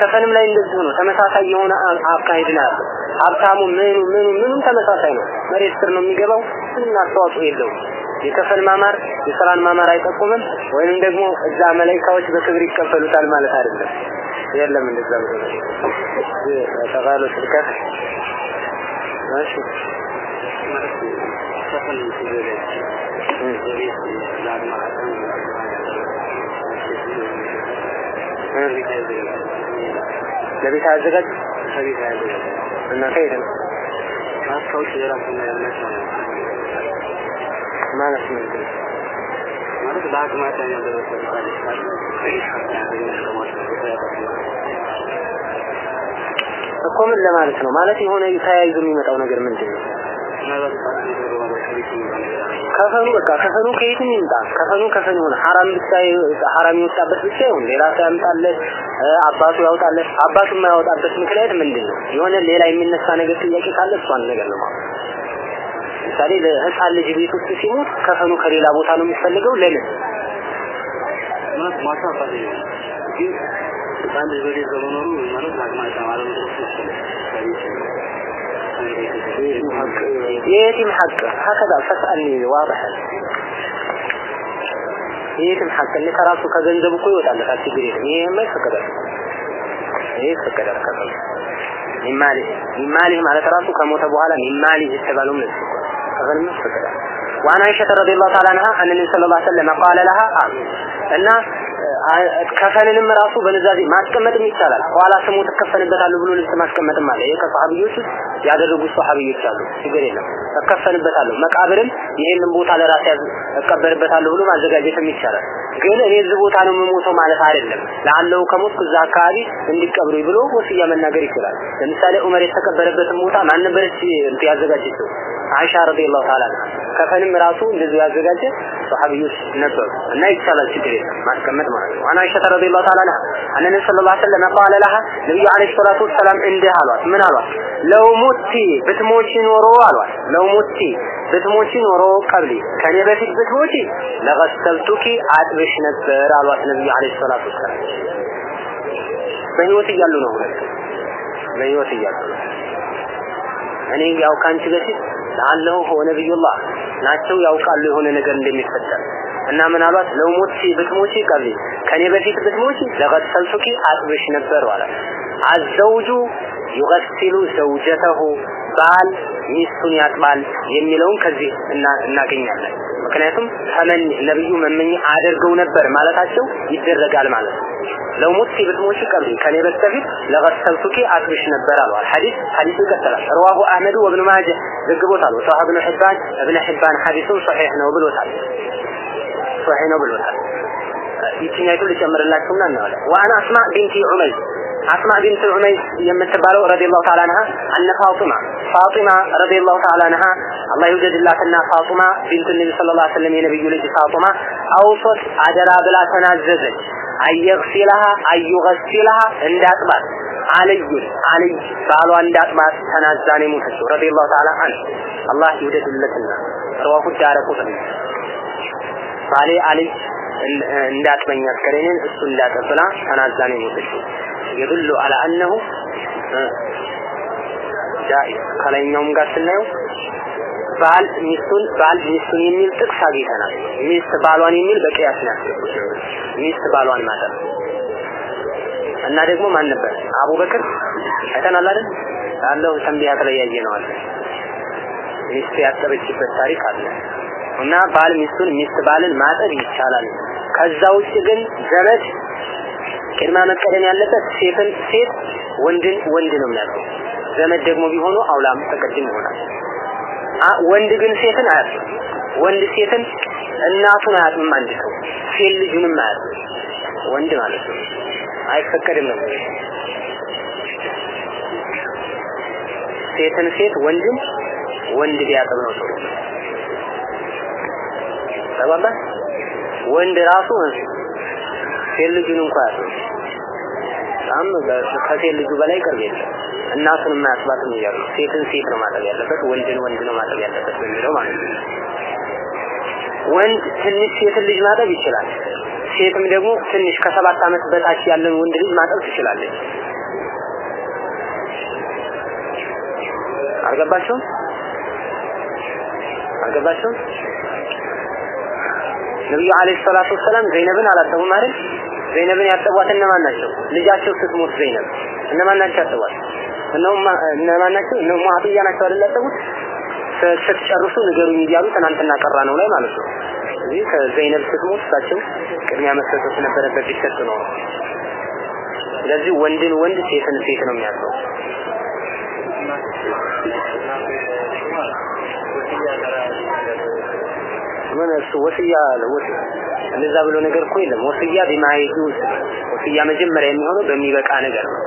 ከፈንም ላይ እንደዚህ ነው ተመሳሳይ የሆነ አካሄድ ነው ያለው ሀብታሙ ምኑ ምኑ ምኑም ተመሳሳይ ነው መሬት ስር ነው የሚገባው ምንም አስተዋጽኦ የለውም። የከፈን ማማር የስራን ማማር አይጠቁምም። ወይንም ደግሞ እዛ መላይካዎች በክብር ይቀበሉታል ማለት አይደለም። የለም እንደዛ ተቃሎ ስልከፍ እሺ። ለቤት አዘጋጅ? እና ከሄደ ነው ማለት ነው ማለት በአቅማቸው ያደረሰ እኮ ምን ለማለት ነው? ማለት የሆነ ተያይዞ የሚመጣው ነገር ምንድን ነው ከፈኑ በቃ ከፈኑ ከየትም ይምጣ። ከፈኑ ከፈኑ ይሁን ሐራም ብቻ ሐራም የወጣበት ብቻ ይሁን። ሌላ ሰው ያምጣለት አባቱ ያውጣለት አባቱ የማያወጣበት ምክንያት ምንድን ነው የሆነ ሌላ የሚነሳ ነገር ጥያቄ ካለ እሷን ነገር ነው ማለት ለምሳሌ ለህፃን ልጅ ቤት ውስጥ ሲሞት ከፈኑ ከሌላ ቦታ ነው የሚፈልገው ለምን ማለት ማሳፋት ግን ህፃን ልጅ በቤት በመኖሩ ማለት አቅማቸው አለመድረሱ የየቲም ሐቅ هكذا فاسألني واضح የየቲም ሐቅ እኔ ከራሱ ከገንዘቡ እኮ ይወጣለታል ችግር የለም ይሄማ ይፈቀዳል ይሄ ይፈቀዳል ከፈሉ ሚማሊ ሚማሊ ማለት ራሱ ከሞተ በኋላ ሚማሊ የተባለው ምን ከፈሉ ይፈቀዳል وعن عائشة رضي الله تعالى عنها أن النبي صلى الله عليه وسلم قال لها آم እና ከፈንንም ራሱ በንዛዜ ማስቀመጥም ይቻላል። ኋላ ስሙ ትከፈንበታለሁ ብሎ ልብስ ማስቀመጥም አለ። ይሄ ከሰሃቢዎች ውስጥ ያደረጉት ሰሃቢዎች አሉ። ችግር የለም እከፈንበታለሁ። መቃብርም ይሄንን ቦታ ለራሴ እቀበርበታለሁ ብሎ ማዘጋጀትም ይቻላል። ግን እኔ እዚህ ቦታ ነው የምሞተው ማለት አይደለም። ለአለው ከሞት እዛ አካባቢ እንዲቀብሩ ብሎ ወስያ መናገር ይችላል። ለምሳሌ ዑመር የተቀበረበትን ቦታ ማን ነበረች እንት ያዘጋጀችው? አይሻ ረዲየላሁ ተዓላ ከፈንም ራሱ እንደዚህ ያዘጋጀ ሰሃቢዎች ነበሩ እና ይቻላል ችግር የለም ማስቀመጥ ማለት ነው። አን አይሻ ረዲየላሁ ተዓላ አንሃ አነ ነብዩ ሰለላሁ ዐለይሂ ወሰለም ቃለ ለሃ ነብዩ ዐለይሂ ሰላቱ ወሰላም እንዲህ አሏት። ምን አሏት? ለው ሙቲ ብትሞቺ ኖሮ አሏት። ለው ሙቲ ብትሞቺ ኖሮ ቀብሊ ከኔ በፊት ብትሞቺ ለገሰልቱኪ አጥብሽ ነበር አሏት ነብዩ ዐለይሂ ሰላቱ ወሰላም በህይወት እያሉ ነው ሁለት በህይወት እያሉ እኔ ያው ከአንቺ በፊት አለሁ ሆነ ነብዩላህ ናቸው ያውቃሉ የሆነ ነገር እንደሚፈጠር። እና አሏት ለሞት ብትሞቺ ቀብሊ ከኔ በፊት ብትሞቺ ለገሰልቱኪ አጥብሽ ነበር አላት አዘውጁ ዩገሲሉ ዘውጀተሁ ባል ሚስቱን ያጥባል የሚለውን ከዚህ እናገኛለን። ምክንያቱም ተመን ነብዩ መመኝ አድርገው ነበር ማለታቸው ይደረጋል ማለት ነው። لو مت ብትሞቺ قبلي ከኔ በስተፊት لغسلتك አጥብሽ ነበር አሏል። ሐዲስ ሐዲሱ ይቀጥላል። رواه أحمد وابن ماجه ዘግቦታል። وصححه ابن حبان ኢብኑ ሒባን ሐዲሱን ሶሒህ ነው ብሎታል። ሶሒህ ነው ብሎታል። ይችኛይቱ ልጨምርላችሁና እናዋለን። وعن أسماء بنت عميس አስማ ቢንት ዑመይስ የምትባለው رضي الله تعالى عنها أن فاطمة ፋጢማ رضي الله تعالى عنها አላህ ይውደድላትና ፋጢማ بنت النبي صلى الله عليه وسلم የነብዩ ልጅ ፋጢማ أوصت አደራ ብላ ተናዘዘች። أن يغسلها أن يغسلها እንዳጥባት አልዩን አልይ ባሏ እንዳጥባት ተናዛኔ ሞተችው رضي الله تعالى عنه አላህ ይውደድለትና رواه الدارقطني ባሌ አልይ እንዳጥበኛ አስከሬንን እሱ እንዳጠብ ብላ ተናዛኔ ሞተችው يدل على أنه جائز ከላይኛውም ጋር ስናየው ባል ሚስቱን ባል ሚስቱን የሚል ጥቅስ አግኝተናል። ሚስት ባሏን የሚል በቅያስ ነው ያስገቡት። ሚስት ባሏን ማለት እና ደግሞ ማን ነበር? አቡበክር አይተናል አይደል? አለው ተንቢያት ላይ ያየ ነው አለ። ሚስት ያጠበችበት ታሪክ አለ እና ባል ሚስቱን ሚስት ባልን ማጠብ ይቻላል። ከዛ ውጭ ግን ዘመድ ቅድማ መቀደም ያለበት ሴትን ሴት ወንድን ወንድ ነው የሚያደርገው። ዘመድ ደግሞ ቢሆኑ አውላም ተቀድም ይሆናል። ወንድ ግን ሴትን አያጥም። ወንድ ሴትን እናቱን አያጥም አንድ ሰው ሴት ልጁንም አያጥም። ወንድ ማለት ነው። አይፈቀድም ነው። ሴትን ሴት ወንድን ወንድ ቢያጥብ ነው ጥሩ። ተባባ ወንድ ራሱ ሴት ልጁን እንኳን ያጥብ በጣም ከሴት ልጁ በላይ ቅርብ የለም። እናቱን የማያስባት ነው እያሉ ሴትን ሴት ነው ማጠብ ያለበት፣ ወንድን ወንድ ነው ማጠብ ያለበት በሚለው ማለት ነው። ወንድ ትንሽ ሴትን ልጅ ማጠብ ይችላል። ሴትም ደግሞ ትንሽ ከሰባት ዓመት በታች ያለን ወንድ ልጅ ማጠብ ትችላለች። አልገባችሁም? አልገባችሁም? ነብዩ አለይሂ ሰላቱ ወሰላም ዘይነብን አላጠቡም አይደል? ዘይነብን ያጠቧት እነማን ናቸው? ልጃቸው ስትሞት ዘይነብ እነማን ናቸው ያጠቧት? እነማን ናቸው? እነ ሙአጥያ ናቸው አይደል ያጠቡት? ስትጨርሱ ንገሩኝ እያሉ ትናንትና ቀራ ነው ላይ ማለት ነው። እዚህ ከዘይነብ ስትሞት እሳቸው ቅድሚያ መሰጠት ነበረበት ቢሰጥ ነው። ስለዚህ ወንድን ወንድ ሴትን ሴት ነው የሚያስበው። ምን እሱ ወስያ ወስያ እንደዛ ብሎ ነገር እኮ የለም። ወስያ ቢማይጁዝ ወስያ መጀመሪያ የሚሆነው በሚበቃ ነገር ነው።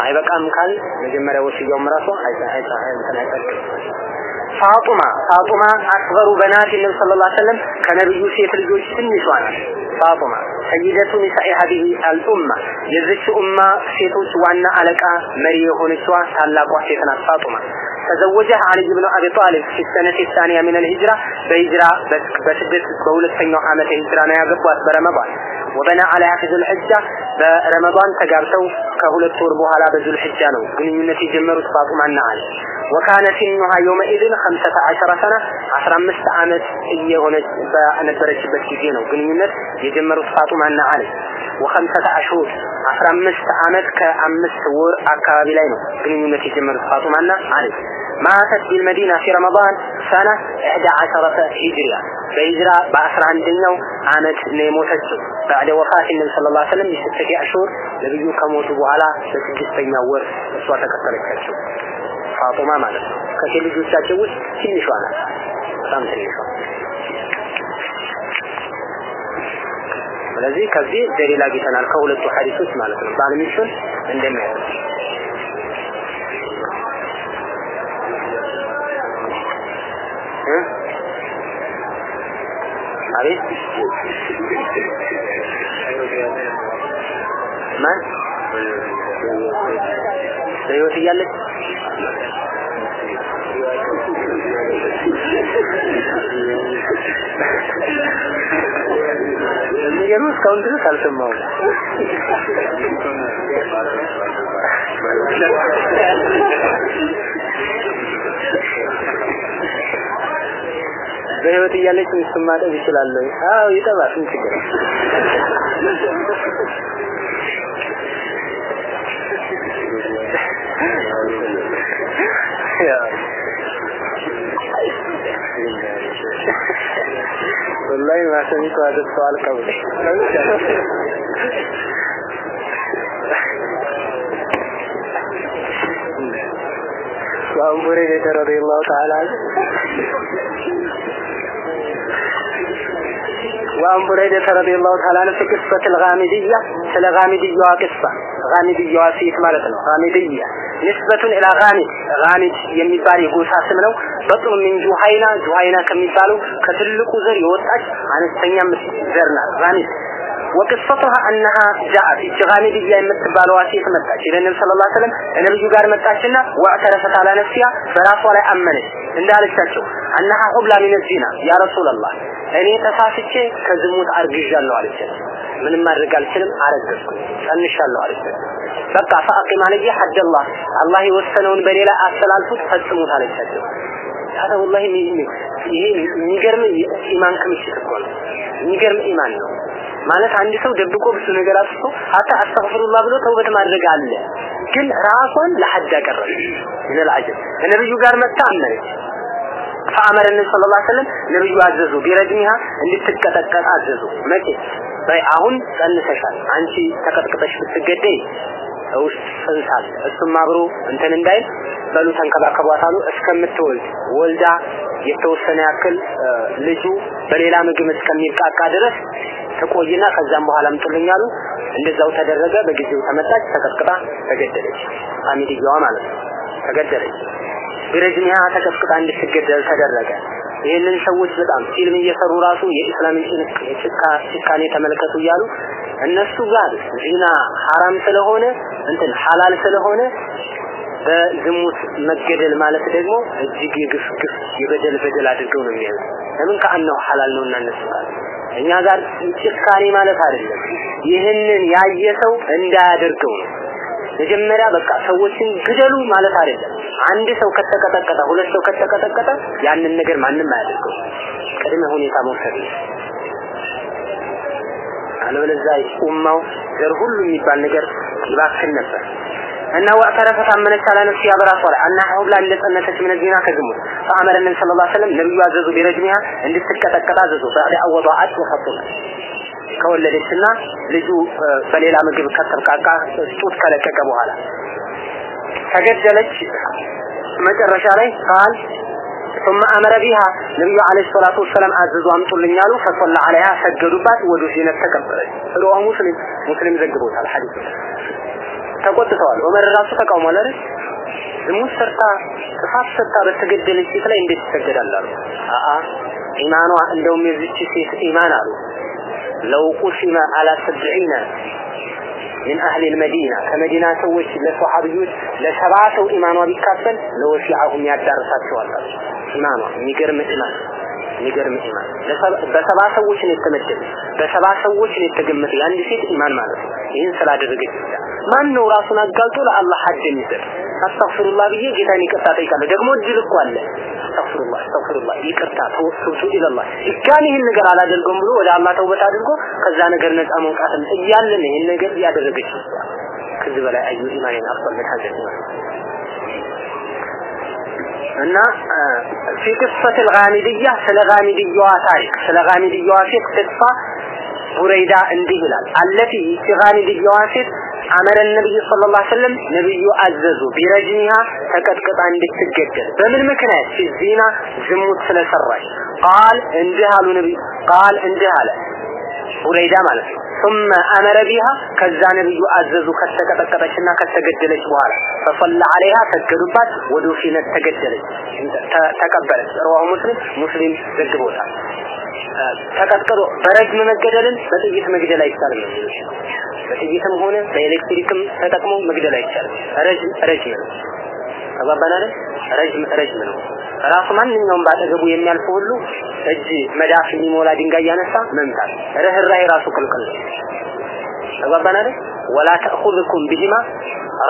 አይበቃም ካል መጀመሪያ ወስያውም ራሱ አይጠቅም። ፋጡማ ፋጡማ አክበሩ በናት ነብዩ ሰለላሁ ዐለይሂ ወሰለም ከነብዩ ሴት ልጆች ትንሿ ናት። ፋጡማ ሰይደቱ ኒሳኢ ሀዲሂ አልኡማ የዚች ኡማ ሴቶች ዋና አለቃ መሪ የሆነችዋ ታላቋ ሴት ናት ፋጡማ። ተዘወጀህ አልይ ብን አቢ ጣሊብ ፊ ሰነቲ ሳኒያ ሚን አልሂጅራ በሂጅራ በስድስት በሁለተኛው ዓመተ ሂጅራ ነው ያገቧት በረመዳን ወበና አለያ ፊ ዙልሕጃ በረመዳን ተጋብተው ከሁለት ወር በኋላ በዙል ሕጃ ነው ግንኙነት የጀመሩት ፋጡማና አሊ ወካነ ሲኑሃ የውመኢዝን ኸምሰተ ዐሸረ ሰነ አስራ አምስት ዓመት እየሆነች በነበረችበት ጊዜ ነው ግንኙነት የጀመሩት ፋጡማና አሊ وخمسة أشهر عشر أمست عمد كأمست ور أكابي لينو قلني نتي جمر فاطمة عارف. ماتت بالمدينة في رمضان سنة 11 هجرية. بإجراء بأسر عن دنيو عمد نيمو تجد بعد وفاة النبي صلى الله عليه وسلم بستة أشهر لبيو كموت على ستجد بين ور أسوة كثرة تجد فاطمة مالك كثير جوشة تجد سنشوانا سنشوانا ስለዚህ ከዚህ ደሊል አግኝተናል ከሁለቱ ሐዲሶች ማለት ነው። ባል ሚስቱን እንደሚያደርግ። ማን? በህይወት እያለች የሚገርም እስካሁን ድረስ አልሰማሁም በህይወት እያለች ሚስቱን ማጠብ ይችላል ወይ? አዎ ይጠባል። ምን ችግር والله ما سمعت هذا السؤال قبل. وأبو بريدة رضي الله تعالى عنه. وعن بريدة رضي الله تعالى عنه في قصة الغامدية. في الغامدية قصة. ጋሚድያዋ ሴት ማለት ነው። ጋሚድያ ንስበቱን ኢላ ጋሚድ ጋሚድ የሚባል የጎሳ ስም ነው። በጥሩ ምን ጁሃይና ጁሃይና ከሚባለው ከትልቁ ዘር የወጣች አነስተኛ ዘር ናት ጋሚድ وقصتها أنها جاءت እቺ ጋሚድያ የምትባለዋ ሴት መጣች للنبي صلى الله عليه وسلم ነብዩ ጋር መጣችና واعترفت على نفسها በራሷ ላይ አመነች እንዳለቻቸው أنها حبلى من الزنا يا رسول الله እኔ ተሳስቼ ከዝሙት አርግዣለሁ አለቻቸው ምንም ማድረግ አልችልም አረገዝኩ ጸንሻለሁ አለቻቸው በቃ ፈአቂም አለየ ሐድ አላህ አላህ የወሰነውን በሌላ አስተላልፉት ፈጽሙት አለቻቸው ታዲያ ወላሂ ይሄ የሚገርም ኢማን ክምችት እኮ ነው የሚገርም ኢማን ነው ማለት አንድ ሰው ደብቆ ብዙ ነገር አጥቶ አታ አስተግፍሩላህ ብሎ ተውበት ማድረግ አለ ግን ራሷን ለሐድ አቀረበ ምን العجب ነብዩ ጋር መጣ አመነች فأمر النبي صلى الله عليه وسلم ነብዩ አዘዙ ቢረጅሚሃ እንድትቀጠቀጥ አዘዙ መቼ በይ አሁን ጸንሰሻል አንቺ ተቀጥቅጠሽ ብትገደይ ውስጥ ጽንሳል እሱም አብሮ እንትን እንዳይል በሉ ተንከባከቧት እስከምትወልድ ወልዳ የተወሰነ ያክል ልጁ በሌላ ምግብ እስከሚቃቃ ድረስ ተቆይና ከዛም በኋላ አምጡልኝ እንደዛው ተደረገ። በጊዜው ተመጣች ተቀጥቅጣ ተገደለች። ፋሚሊያዋ ማለት ተገደለች። ቢረጅሚያ ተቀጥቅጣ እንድትገደል ተደረገ ይህንን ሰዎች በጣም ፊልም እየሰሩ ራሱ የኢስላምን ጭካኔ ተመልከቱ እያሉ እነሱ ጋር ዚና ሐራም ስለሆነ እንትን ሐላል ስለሆነ በዝሙት መገደል ማለት ደግሞ እጅግ የግፍ ግፍ የበደል በደል አድርገው ነው የሚያዩት። ለምን? ከአናው ሐላል ነውና እነሱ ጋር። እኛ ጋር ጭካኔ ማለት አይደለም። ይህንን ያየ ሰው እንዳያደርገው ነው መጀመሪያ በቃ ሰዎችን ግደሉ ማለት አይደለም። አንድ ሰው ከተቀጠቀጠ፣ ሁለት ሰው ከተቀጠቀጠ ያንን ነገር ማንም አያደርገው። ቅድመ ሁኔታ መውሰድ ነው። አለበለዚያ ኡማው ዘር ሁሉ የሚባል ነገር ይባክን ነበር እና ወአተረፈ ታመነች አለ ነፍሲ ያበራሷ ላይ እና ሁብላ እንደጸነሰች ምን ዚና ከግሙት ፈአመረ ነብዩ ሰለላሁ ዐለይሂ ወሰለም ነብዩ አዘዙ ቢረጅሚሃ እንድትቀጠቀጥ አዘዙ ፈአደ አወዷ ከወለደችና ልጁ በሌላ ምግብ ከተብቃቃ ጡት ከለቀቀ በኋላ ተገደለች መጨረሻ ላይ ቃል ثم امر بها ነብዩ አለይሂ ሰላቱ ወሰለም አዘዙ አምጡልኝ አሉ ፈሰለ عليها ሰገዱባት ወዱ ሲነት ተቀበለች ሩህ ሙስሊም ሙስሊም ዘግቦታል ሐዲስ ተቆጥተዋል ዑመር ራሱ ተቃውሟል አይደል ዝሙት ሰርታ ጥፋት ሰርታ በተገደለች ሴት ላይ እንዴት ይሰገዳል አሉ አአ ኢማኗ እንደውም የዚች ሴት ኢማን አሉ لو قسم على سبعين من أهل المدينة كمدينة سويت لصحابيوت لسبعة إيمانوا وبيكافل لو شيعهم يدرسات شوالك إيمانوا ويقرم إيمان የሚገርም ኢማን በሰባ ሰዎች ነው የተመደበ በሰባ ሰዎች ነው የተገመተ የአንድ ሴት ኢማን ማለት ነው። ይህን ስላደረገች ብቻ። ማን ነው ራሱን አጋልጦ ለአላህ ሀድ የሚሰጥ? አስተግፍሩላህ ብዬ ጌታን ይቅርታ ጠይቃለሁ ደግሞ እድል እኮ አለ። አስተግፍሩላህ አስተግፍሩላህ ይቅርታ ተወሱቱ ኢላላህ ድጋሚ ይህን ነገር አላደርገውም ብሎ ወደ አላህ ተውበት አድርጎ ከዛ ነገር ነፃ መውጣትም እያለን ይህን ነገር እያደረገች ከዚህ በላይ አዩ ኢማኔን አፍቷል መታዘን እና في قصة الغامدية ስለ ጋሚድያዋ ታሪክ ስለ ጋሚድያዋ ሴት ተስፋ ቡረይዳ እንዲህ ይላል አለቲ ጋሚድያዋ ሴት አመረ ነብዩ ሰለላሁ ዐለይሂ ወሰለም ነብዩ አዘዙ ቢረጅሚሃ ተቀጥቅጣ እንድትገደል በምን ምክንያት ዚና ዝሙት ስለሰራች ቃል እንዲህ አሉ ነብዩ ቃል እንዲህ አለ ኡረይዳ ማለት ነው። ثم አመረ ቢሃ ከዛ ነብዩ አዘዙ ከተቀጠቀጠችና ከተገደለች በኋላ ፈሰለ አለይሃ ሰገዱባት ወደ ፊነት ተገደለች ተቀበለች። رواه ሙስሊም ሙስሊም ዘግቦታል። ተቀጥቅጦ በረጅም መገደልን በጥይት መግደል አይቻልም በጥይትም ሆነ በኤሌክትሪክም ተጠቅሞ መግደል አይቻልም። ረጅም ረጅም ነው። ተባባናለን ረጅም ረጅም ነው። ራሱ ማንኛውም ባጠገቡ የሚያልፍ ሁሉ እጅ መዳፍ የሚሞላ ድንጋይ ያነሳ መምታት። ርህራሄ ራሱ ክልክል ነው። ተባባናለ ወላ ተእኹذኩም ቢሂማ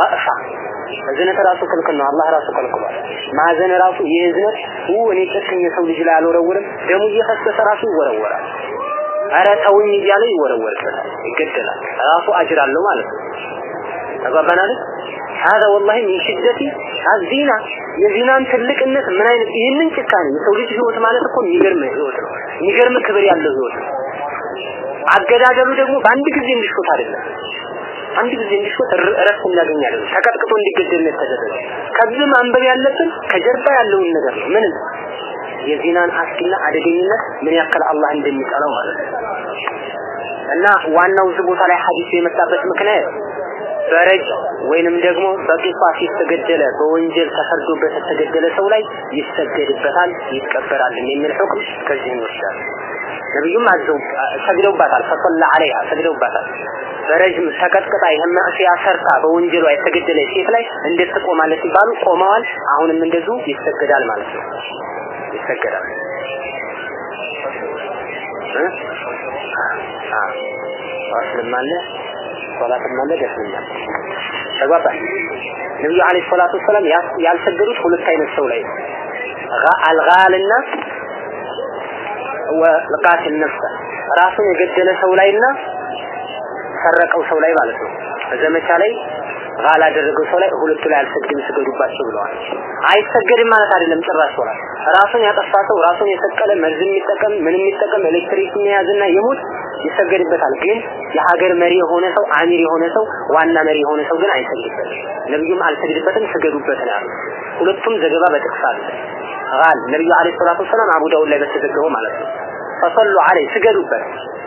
ረእፋ። እዝነት ራሱ ክልክል ነው። አላህ ራሱ ከልክሏል ማዘን ራሱ የእዝነት እኔ ጨክኝ ሰው ልጅ ላይ አልወረውርም ደሙ እየፈሰሰ ራሱ ይወረወራል። አረ ተውኝ እያለ ይወረወርበታል ይገደላል። ራሱ አጅር አለው ማለት ነው። ተባባናለ هذا والله من شدة الزنا የዚናን ትልቅነት ምን አይነት ይህንን ጭካኔ የሰው ልጅ ህይወት ማለት እኮ የሚገርም ህይወት ነው የሚገርም ክብር ያለው ህይወት ነው አገዳደሉ ደግሞ በአንድ ጊዜ እንዲሾት አይደለም አንድ ጊዜ እንዲሾት እረፍት እንዲያገኝ አይደለም ተቀጥቅጦ እንዲገደል ነው የተደረገ ከዚህ ማንበብ ያለብን ከጀርባ ያለውን ነገር ነው ምን የዚናን አስኪና አደገኝነት ምን ያክል አላህ እንደሚጠላው ማለት ነው እና ዋናው እዚህ ቦታ ላይ ሐዲስ የመጣበት ምክንያት በረጅ ወይንም ደግሞ በቂፋስ የተገደለ በወንጀል ተፈርዶበት የተገደለ ሰው ላይ ይሰገድበታል ይቀበራል የሚል ሁክም ከዚህ እንወስዳለን ነብዩም አዘው ሰግደውባታል። ፈሰላ አለይሃ ሰግደውባታል። በረጅም ተቀጥቅጣ ይህን ማዕሲያ ሰርታ በወንጀሏ የተገደለ ሴት ላይ እንዴት ትቆማለች ሲባሉ ቆመዋል። አሁንም እንደዚሁ ይሰገዳል ማለት ነው። ይሰገዳል። አስልም አለ ደስም አለ ተግባባል ነብዩ አለይሂ ሰላቱ ወሰለም ያልሰገዱት ሁለት አይነት ሰው ላይ አልጋልና ወልቃትል ነፍሰ ራሱን የገደለ ሰው ላይና ሰረቀው ሰው ላይ ማለት ነው። በዘመቻ ላይ ጋላ ያደረገው ሰው ላይ ሁለቱ ላይ አልሰግድም ስገዱባቸው ብለዋል። አይሰገድም ማለት አይደለም ጭራሽ ሆናል ራሱን ያጠፋ ሰው ራሱን የሰቀለ መርዝ የሚጠቀም ምን የሚጠቀም ኤሌክትሪክ የሚያዝና የሞት ይሰገድበታል። ግን የሀገር መሪ የሆነ ሰው አሚር የሆነ ሰው ዋና መሪ የሆነ ሰው ግን አይሰግድበትም። ነብዩም አልሰግድበትም፣ ስገዱበት ነው ያሉት። ሁለቱም ዘገባ በጥቅስ አለ። ቃል ነብዩ አለይሂ ሰላቱ ወሰላም አቡ ዳውድ ላይ በተዘገበው ማለት ነው። ፈሰሉ አለይ ስገዱበት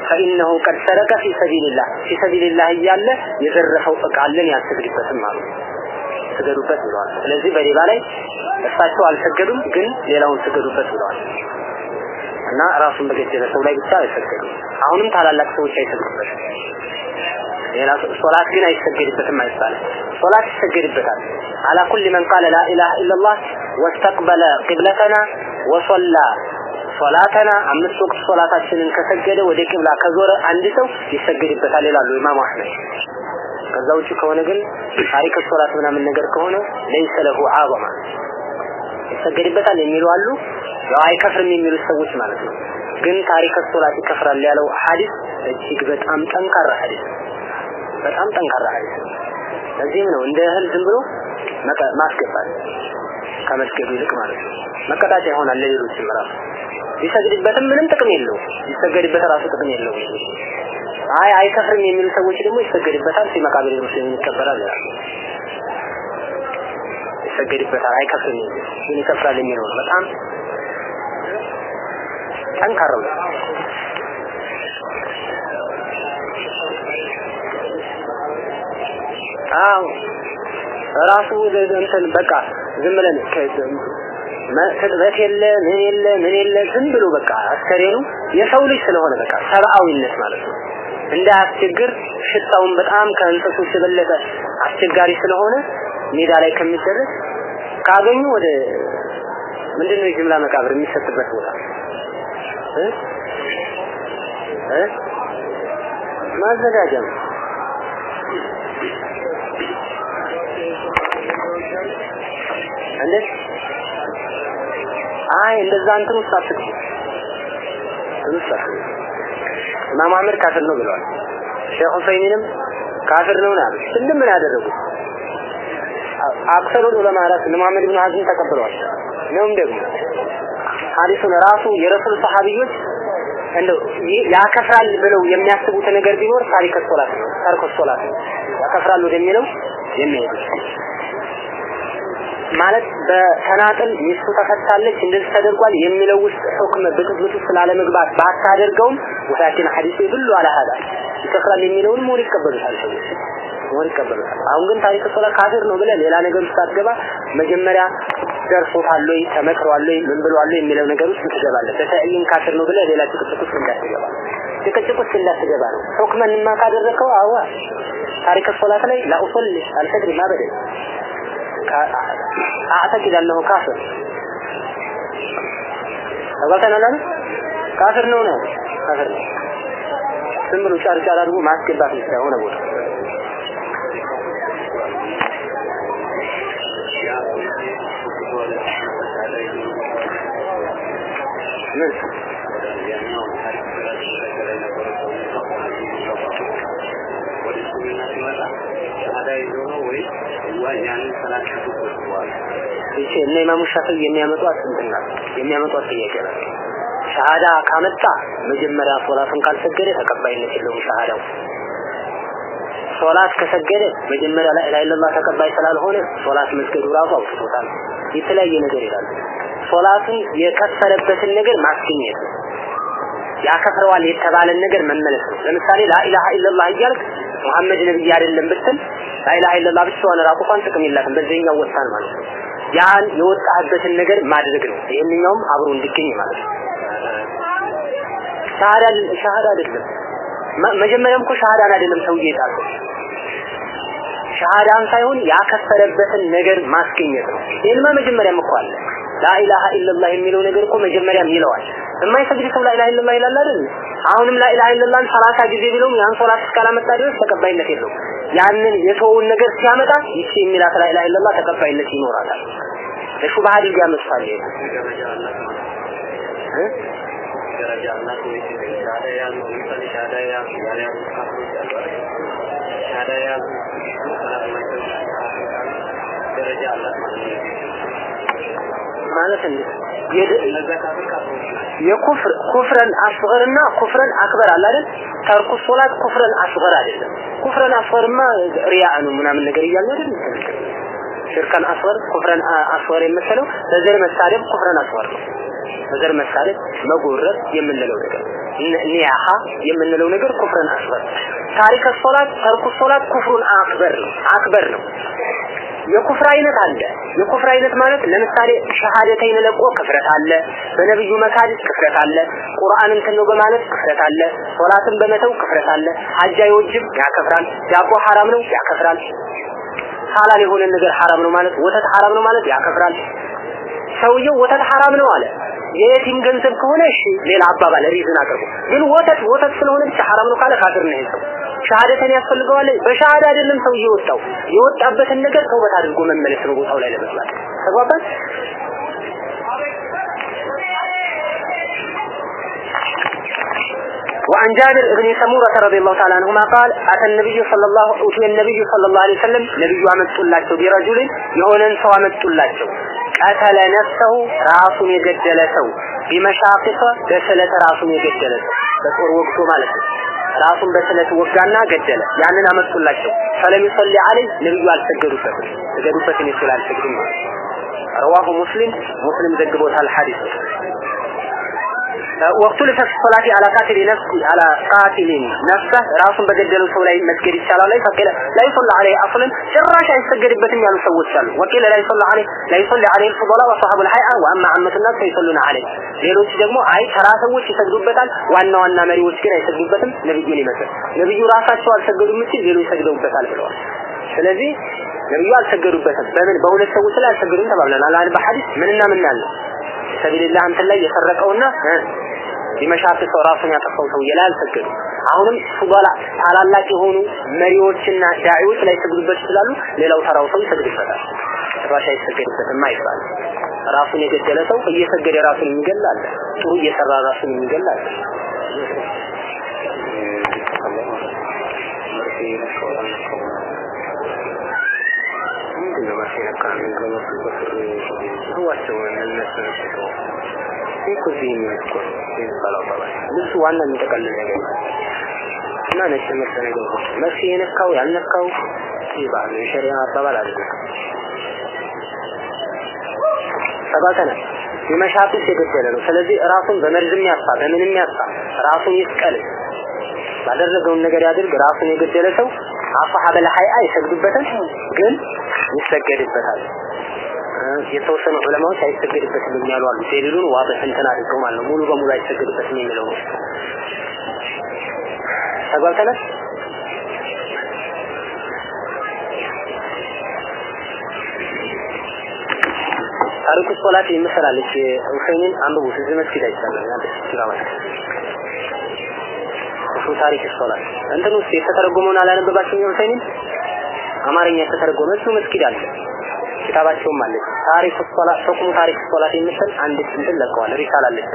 ፈኢነሁ ቀድ ሰረቀ ፊ ሰቢልላህ ፊ ሰቢልላህ እያለ የዘረፈው እቃለን ያልሰግድበትም አሉ። ስገዱበት ብለዋል። ስለዚህ በሌባ ላይ እሳቸው አልሰገዱም፣ ግን ሌላውን ስገዱበት ብለዋል። እና ራሱን በገደለ ሰው ላይ ብቻ አይሰገድም። አሁንም ታላላቅ ሰዎች አይሰግዱበትም። ሌላ ሶላት ግን አይሰገድበትም አይባልም። ሶላት ይሰገድበታል። አላ ኩል መን ቃለ ላ ኢላሃ ኢለላህ ወስተቅበለ ቂብለተና ወሶላ ሶላተና አምስት ወቅት ሶላታችንን ከሰገደ ወደ ቂብላ ከዞረ አንድ ሰው ይሰገድበታል ይላሉ ኢማም አህመድ። ከዛ ውጭ ከሆነ ግን ታሪክ ሶላት ምናምን ነገር ከሆነ ለይሰ ለሁ አበማ ይሰገድበታል የሚሉ አሉ። ያው አይከፍርም የሚሉ ሰዎች ማለት ነው። ግን ታሪክ ሶላት ይከፍራል ያለው ሐዲስ እጅግ በጣም ጠንካራ ሐዲስ በጣም ጠንካራ ሐዲስ ለዚህም ነው እንደ እህል ዝም ብሎ ማስገባት ከመስገዱ ይልቅ ማለት ነው። መቀጣጫ ይሆናል ለሌሎችም ራሱ። ቢሰግድበትም ምንም ጥቅም የለው ይሰገድበት ራሱ ጥቅም የለው አይ አይከፍርም የሚሉ ሰዎች ደግሞ ይሰገድበታል ሲመቃብር ሙስሊም ይከበራል ይሰገድበታል አይከፍርም ግን ይከፍራል የሚለው ነው በጣም ጠንካራው አዎ። ራሱ እንትን በቃ ዝም ብለን ትጥበት የለ ምን የለ ምን የለ ዝም ብሎ በቃ አስከሬኑ የሰው ልጅ ስለሆነ በቃ ሰብአዊነት ማለት ነው። እንዳያስቸግር ሽታውን በጣም ከእንስሶች የበለጠ አስቸጋሪ ስለሆነ ሜዳ ላይ ከሚደረስ ካገኙ ወደ ምንድነው የጅምላ መቃብር የሚሰጥበት ቦታ? እ? እ? ማዘጋጃ ነው። አይ እንደዛ እንትን ውስጥ አትግቡ። ውስጥ አትግቡ። ኢማም አህመድ ካፍር ነው ብለዋል። ሼክ ሁሰይንም ካፍር ነው ናሉ ስንት ምን ያደረጉት? አክሰሩ ዑለማ ራስ ብን ሐዝም ተቀብለዋል። ነውም ደግሞ ሐዲሱን ራሱ የረሱል ሰሃቢዎች እንደው ያከፍራል ብለው የሚያስቡት ነገር ቢኖር ታሪክ ሶላት ነው። ታሪክ ሶላት ያከፍራል ወደሚለው የሚሄዱ ማለት በተናጥል ሚስቱ ተፈታለች እንደዚህ ተደርጓል የሚለው ውስጥ ሁክም ብጥብጥ ስላለ መግባት ባታደርገውም ولكن ሐዲሱ ይብሉ አለ ሀዳ ይከፍራል የሚለውን more ይቀበሉታል ሰዎች more ይቀበሉታል። አሁን ግን تارك الصلاة ካፊር ነው ብለህ ሌላ ነገር ውስጥ አትገባ። መጀመሪያ ደርሶታል ወይ? ተመክሯል ወይ? ምን ብሏል ወይ? የሚለው ነገር ውስጥ ትገባለህ። በ تعيين ካፊር ነው ብለህ ሌላ ጭቅጭቅ ውስጥ እንዳትገባ። ጭቅጭቅ ውስጥ እንዳትገባ ነው። ሁክመንማ ካደረከው? አዋ تارك الصلاة لا يصلي الفجر ما بد أعتقد أنه كافر። ተጓልተናል? ካፍር ነው ነው? ካፍር ነው። ዝም ብሎ ጫር አድርጎ ማስገባት ሆነ ቦታ ምን እነ ኢማሙ ሻፊዒ የሚያመጧት እንትን ናት የሚያመጧት ጥያቄ ናት። ሸሃዳ ካመጣ መጀመሪያ ሶላቱን ካልሰገደ ተቀባይነት የለውም ሸሃዳው። ሶላት ከሰገደ መጀመሪያ ላይ ኢላሀ ኢለላህ ተቀባይ ስላልሆነ ሶላት መስገዱ ራሱ አውጥቶታል። የተለያየ ነገር ይላል። ሶላቱን የከፈለበትን ነገር ማስገኘት ያከፍረዋል የተባለን ነገር መመለስ ነው። ለምሳሌ ላኢላሃ ኢለላህ እያልክ መሐመድ ነብይ አይደለም ብትል ላኢላሃ ኢለላህ ብቻዋን ራቁቷን ጥቅም የላትም። በዚህኛው ወጣን ማለት ነው። ያን የወጣህበትን ነገር ማድረግ ነው። ይሄንኛውም አብሮ እንዲገኝ ማለት ነው። ሻሃዳ ሻሃዳ አይደለም። መጀመሪያም እኮ ሻሃዳን አይደለም ሰውዬ የጣለው ሻሃዳን ሳይሆን ያከፈረበትን ነገር ማስገኘት ነው። ይሄንማ መጀመሪያም እኮ አለ። ላኢላሃ ኢለላህ የሚለው ነገር እኮ መጀመሪያም ይለዋል። የማይሰግድ ሰው ላኢላሃ ኢለላህ ይላል አይደል? አሁንም ላኢላሃ ኢለላህን ሰላሳ ጊዜ ቢለውም ያን ሶላት እስካላመጣ ድረስ ተቀባይነት የለውም። ያንን የተወውን ነገር ሲያመጣ ይቺ የሚላት ላኢላሃ ኢለላህ ተቀባይነት ይኖራታል። ለሹብሃ ሰላት ማይሰሩ ደረጃ አላት ማለት ነው። ማለት እንዴ የኩፍር ኩፍረን አክበር አለ አይደል? ተርኩ ሶላት ኩፍረን አስገር አይደለም። ኩፍረን አስገርማ ሪያ ምናምን ነገር እያልን አይደል? ሽርከን አስገር ኩፍረን አስገር የመሰለው በዘር መሳደብ ኩፍረን አስገር በዘር መሳደብ መጎረር የምንለው ነገር ኒያሃ የምንለው ነገር ኩፍረን አስገር ታሪክ ሶላት ተርኩ ሶላት ኩፍሩን አክበር አክበር ነው። የኩፍር አይነት አለ። የኩፍር አይነት ማለት ለምሳሌ ሸሃደተይን ለቆ ክፍረት አለ፣ በነብዩ መካድ ክፍረት አለ፣ ቁርአን እንትን በማለት ክፍረት አለ፣ ሶላትን በመተው ክፍረት አለ፣ አይወጅብ ያከፍራል፣ ዳቦ ሐራም ነው ያከፍራል፣ ሐላል የሆነ ነገር ሐራም ነው ማለት ወተት ሐራም ነው ማለት ያከፍራል። ሰውየው ወተት ሐራም ነው አለ። የየቲም ገንዘብ ከሆነ እሺ ሌላ አባባል ሪዝን አቅርቡ። ግን ወተት ወተት ስለሆነ ብቻ ሐራም ነው ካለ ካፍር ነው ይሄ ሰው። ሻሃደተን ያስፈልገዋል። በሻሃዳ አይደለም ሰው የወጣው የወጣበትን ነገር ተውበት አድርጎ መመለስ ነው ቦታው ላይ ለመስራት ተግባባን። وعن جابر بن سمورة رضي الله تعالى عنهما قال أتى النبي صلى الله أتي النبي صلى الله عليه وسلم نبي عمد الله برجل يهون سوى عمد الله قتل نفسه راس يجدل سو بمشاقص بسلة راس يجدل سو በጦር ወቅቶ ማለት ነው ራሱን በስለት ወጋና ገደለ። ያንን አመጡላቸው። ፈለም ይሰሊ አለይ ነብዩ አልሰገዱበትም። ሰገዱበትን ይችላል አልሰግዱም። رواه مسلم مسلم ذكبوت الحديث آه، واختلف في الصلاة على قاتل نفسه على قاتل نفسه. راس بجدل سولي مسجد الشالة لا يصلى عليه أصلا. شراش يستجد بثم يعني سوى الشال وكيل لا يصلى عليه لا يصلى عليه الفضلاء وصحاب الحياة وأما عمة الناس فيصلون عليه. ليرو تجمو عاي ترى سوى شي سجد بثم وأنه أن مري وسكين يسجد بثم نبي جيني مثل نبي يراسا سؤال سجد مثل ليرو يسجد بثم الحلوان فلذي نبي يوال سجد بثم بمن بولة سوى سلا سجد بثم لا بحديث من النام النال سبيل الله أنت الله يسرق أولنا ሊመሻት ሰው ራሱን ያጠፋው ሰውዬ ላይ አልሰገዱ አሁንም ፉዳላ ታላላቅ የሆኑ መሪዎችና ዳዒዎች ላይ ሰግዱበት ይችላሉ ሌላው ተራው ሰው ይሰግድበታል። ጭራሽ አይሰገድበትም አይባልም። ራሱን የገደለ ሰው እየሰገደ ራሱን የሚገላል ጥሩ እየሰራ ራሱን የሚገላል ምንድን ነው መርፌ ነካ ገመቱ በስር ህዋቸው እነሱ ነስተው እኮ እዚህ የሚመስኮ የሚባለው አባባል ልብሱ ዋና የሚጠቀልል ነገር እና ነጭ ምርት ነገር መሲ የነካው ያልነካው ይባል የሸሪዓ አባባል አይደለም። ሰባተነ የመሻጥስ የገደለ ነው። ስለዚህ ራሱን በመርዝም ያፋ በምንም ያፋ ራሱን ይስቀል። ባደረገውን ነገር ያድርግ። ራሱን የገደለ ሰው አፋሐ በለሐይአ ይሰግዱበታል ግን ይሰገድበታል የተወሰኑ ዑለማዎች አይሰገድበትም የሚያሉ አሉ። ደሊሉን ዋضح እንትን አድርገው ማለት ነው። ሙሉ በሙሉ አይሰገድበትም የሚለው ነው። ተግባብተናል ታሪኩ ሶላት የምሰላለች ሁሴንን አንብቡት እዚህ መስጊድ አይቻልም። ታሪክ ሶላት። እንትን ውስጥ የተተረጎመውን አላነበባችሁም የሁሴንን? አማርኛ የተተረጎመ እሱ መስጊድ አለ ኪታባቸውም አለ። ታሪክ ሶላት ሁክሙ ታሪክ ሶላት የምትል አንድ እንትን ለቀዋል። ሪሳላ አለች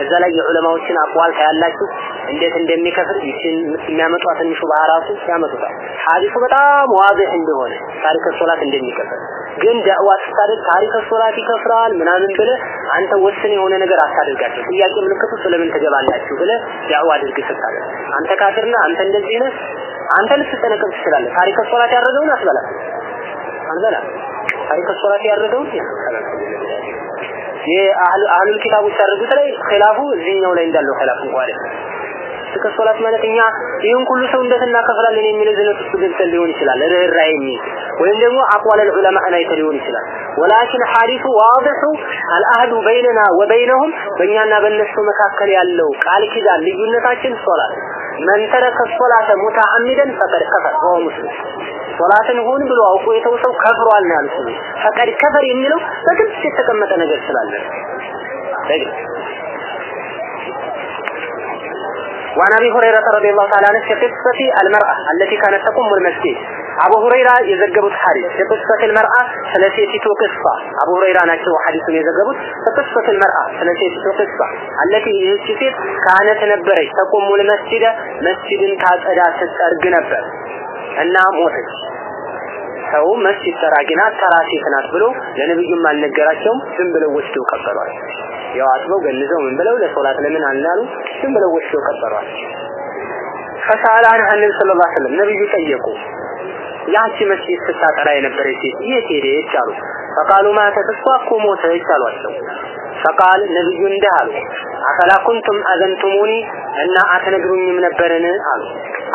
እዛ ላይ የዑለማዎችን አቋል ታያላችሁ። እንዴት እንደሚከፍል ይችን የሚያመጧትን ሹብሃ ራሱ ያመጡታል። ሐዲሱ በጣም ዋضح እንደሆነ ታሪክ ሶላት እንደሚከፍል። ግን ዳዕዋ ስታደርግ ታሪክ ሶላት ይከፍራል ምናምን ብለ አንተ ወስን የሆነ ነገር አታደርጋቸው። ጥያቄ ምልክቱ ስለምን ትገባላችሁ ብለ ዳዕዋ አድርግ ስታደርግ። አንተ ካፊርና አንተ እንደዚህ ነህ። አንተ ልትጠነቀቅ ትችላለህ። ታሪክ ሶላት ያደረገውን አትበላ አንበላ ታሪክ ሶላት ያደረገው የአህሉ አህሉ ኪታቦች ያደረጉት ላይ ኺላፉ እዚህኛው ላይ እንዳለው ኺላፍ እንኳን አይደለም። ስቅር ሶላት ማለት እኛ ይህን ሁሉ ሰው እንዴት እናከፍራለን የሚል ዝነት ውስጥ ገብተን ሊሆን ይችላል። ርህራሄ ወይም ደግሞ አቋል ዑለማእን አይተ ሊሆን ይችላል። ወላኪን ሐዲሱ ዋድሑ አልአህዱ በይነና ወበይነሁም በእኛና በእነሱ መካከል ያለው ቃል ኪዳን ልዩነታችን ሶላት። መን ሶላተ ሙተዓሚደን ፈቀድ ከፈር። ወሁወ ሶላትን ሆን ብሎ አውቆ የተው ሰው ከፍሯል ነው ያሉት። ፈቀድ ከፈር የሚለው በግልጽ የተቀመጠ ነገር ስላለ وعن ابي هريره رضي الله تعالى عنه قصه المراه التي كانت تقوم المسجد አቡ ሁረይራ የዘገቡት ሐዲስ የቅስፈተል መርአ ስለ ሴቲቱ ቅሷ አቡ ሁረይራ ናቸው ሐዲሱን የዘገቡት። የቅስፈተል መርአ ስለ ሴቲቱ ቅሷ አለቲ ይህች ሴት ካህነት ነበረች ተቆሙል መስጂደ መስጂድን ታጸዳ ስትጠርግ ነበር። እና ሞተች ሰው መስጂድ ጠራጊ ናት ተራ ናት ብሎ ለነብዩም አልነገራቸውም። ዝም ብለው ወስደው ቀበሯል ያው አጥበው ገንዘው ምን ብለው ለሶላት ለምን አልናሉ ዝም ብለው ወስደው ቀበሯል ፈሳለ አንሃ ነብዩ ሰለላሁ ዐለይሂ ወሰለም። ነብዩ ጠየቁ ያቺ መስጂድ ስታጠራ የነበረች ሴት የት ሄደች አሉ። ፈቃሉ ማተት እሷ እኮ ሞተች አሏቸው። ፈቃል ነብዩ እንዲህ አሉ አፈላ ኩንቱም አዘንቱሙኒ እና አትነግሩኝም ነበርን አሉ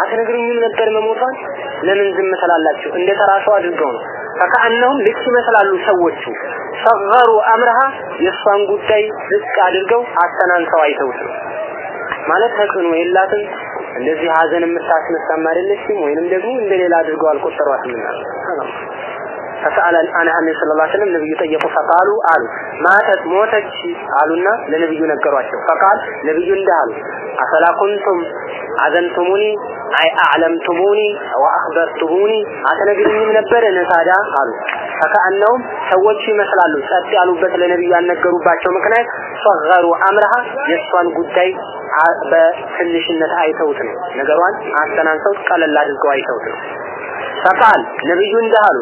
አትነግሩኝም ነበር መሞቷን? ለምን ዝም ትላላችሁ? እንደ ተራ አድርገው ነው። ፈከአነሁም ልክ ይመስላሉ ሰዎቹ። ሰገሩ አምረሃ የእሷን ጉዳይ ዝቅ አድርገው አስተናንተው አይተውት ማለት ተቅኖ የላትም። እንደዚህ ሀዘን የምታስነሳም አይደለችም ወይንም ደግሞ እንደሌላ አድርገው አልቆጠሯትም ፈሰአለ አን ሰለላሁ ዐለይሂ ወሰለም ነብዩ ጠየቁ ፈቃሉ አሉ ማተት ሞተች አሉና ለነብዩ ነገሯቸው። ፈቃል ነብዩ እንዳሉ አፈላ ኩንቱም አዘንቱሙኒ አይ አዕለምቱሙኒ ወአኽበርቱሙኒ አትነግሩኝም ነበር ነታዳ አሉ። ፈከአነውም ሰዎች ይመስላሉ ጸጥ ያሉበት ለነብዩ ያልነገሩባቸው ምክንያት ሰገሩ አምርሃ የእሷን ጉዳይ በትንሽነት አይተውት ነው። ነገሯን አስተናንሰው ቀለል አድርገው አይተውት ነው። ፈቃል ነብዩ እንዳሉ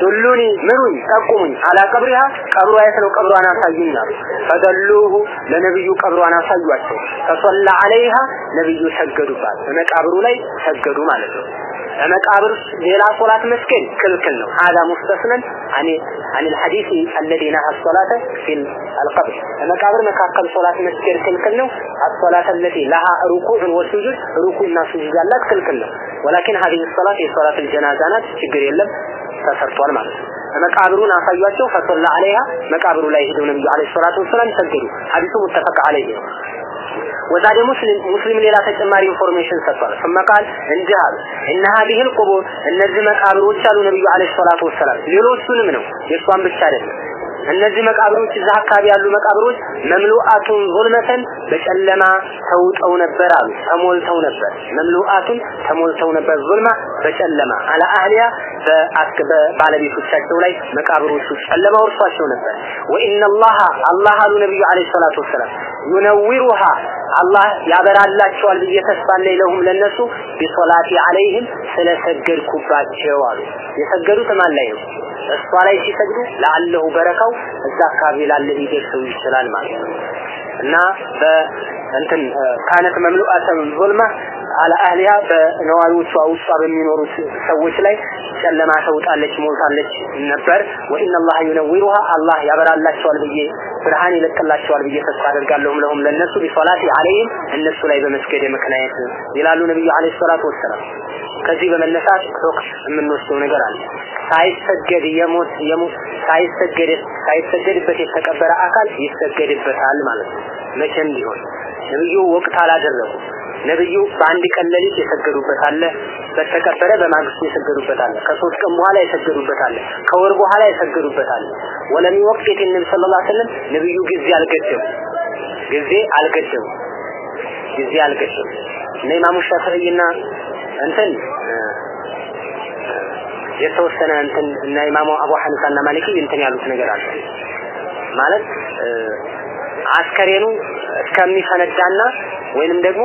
ዱሉኒ ምሩኝ ጠቁሙኝ። አላ ቀብሪሃ ቀብሯ የት ነው? ቀብሯን አሳዩኝ አሉ። ፈደሉሁ ለነብዩ ቀብሯን አሳዩአቸው። ፈሰላ አለይሃ ነብዩ ሰገዱባት። በመቃብሩ ላይ ሰገዱ ማለት ነው። ለመቃብር ሌላ ሶላት መስገድ ክልክል ነው። هذا مستثنى عن عن الحديث الذي نهى الصلاه في القبر ለመቃብር መካከል ሶላት መስገድ ክልክል ነው። الصلاه التي لها ركوع وسجود ركوعና ስጁድ ያላት ክልክል ነው። ولكن هذه الصلاه هي صلاه الجنازه ናት። ችግር የለም። ተሰርቷል ማለት ነው። መቃብሩን አሳያቸው ፈሰላ አለያ መቃብሩ ላይ ሄደው ነብዩ አለይሂ ሰላቱ ወሰለም ሰገዱ። ሐዲሱ متفق عليه ነው። وزاد مسلم ሙስሊም ሌላ ተጨማሪ information ሰጥቷል። ثم قال እንዲህ አሉ إن هذه القبور እነዚህ መቃብሮች አሉ ነብዩ عليه الصلاة والسلام ሌሎቹንም ነው የእሷን ብቻ አይደለም። እነዚህ መቃብሮች እዛ አካባቢ ያሉ መቃብሮች مملوءة ظلمة በጨለማ ተውጠው ነበር አሉ ተሞልተው ነበር مملوءة ተሞልተው ነበር ظلمة በጨለማ على أهلها በባለቤቶቻቸው ላይ መቃብሮቹ ጨለማ ወርሷቸው ነበር። ወኢነላህ አላህ አሉ ነብዩ አለይሂ ሰላቱ ወሰላም። ዩነዊሩሃ አላህ ያበራላቸዋል ብዬ ተስፋ አለኝ ለሁም ለነሱ ቢሶላቲ አለይህም ስለሰገድኩባቸው አሉ። የሰገዱት ማን ላይ ነው? እሷ ላይ ሲሰግዱ ለአለሁ በረካው እዛ አካባቢ ላለ ሊደርሰው ይችላል ማለት ነው። እና በእንትን ካነት መምሉአተን ዙልማ አለ አህሊያ በነዋሪዎቿ ውስጧ በሚኖሩት ሰዎች ላይ ጨለማ ተውጣለች ሞልታለች ነበር። ወኢነ አላህ ዩነዊሩሃ አላህ ያበራላቸዋል ብዬ ብርሃን ይለቅላቸዋል ብዬ ተስፋ አደርጋለሁም ለሁም ለነሱ ቢሶላቲ አለይህም እነሱ ላይ በመስገድ ምክንያት ይላሉ ነብዩ አለይሂ ሰላቱ ወሰላም። ከዚህ በመነሳት ቶክስ የምንወስደው ነገር አለ። ሳይሰገድ የሞት ሳይሰገድ ሳይሰገድበት የተቀበረ አካል ይሰገድበታል ማለት ነው። መቼም ቢሆን ነብዩ ወቅት አላደረጉ ነብዩ በአንድ ቀን ሌሊት የሰገዱበት አለ በተቀበረ ከሶስት ቀን በኋላ የሰገዱበት አለ ከወር በኋላ የሰገዱበት አለ። ወለም ወቅት የነብዩ ሰለላሁ ዐለይሂ ወሰለም? ነብዩ ጊዜ አልገደቡ ጊዜ አልገደቡ ጊዜ አልገደቡ። እነ ኢማሙ ሻፊዒና እንትን የተወሰነ እንትን እና ኢማሙ አቡ ሐኒፋና ማሊኪ እንትን ያሉት ነገር አለ። ማለት አስከሬኑ እስከሚፈነዳና ወይንም ደግሞ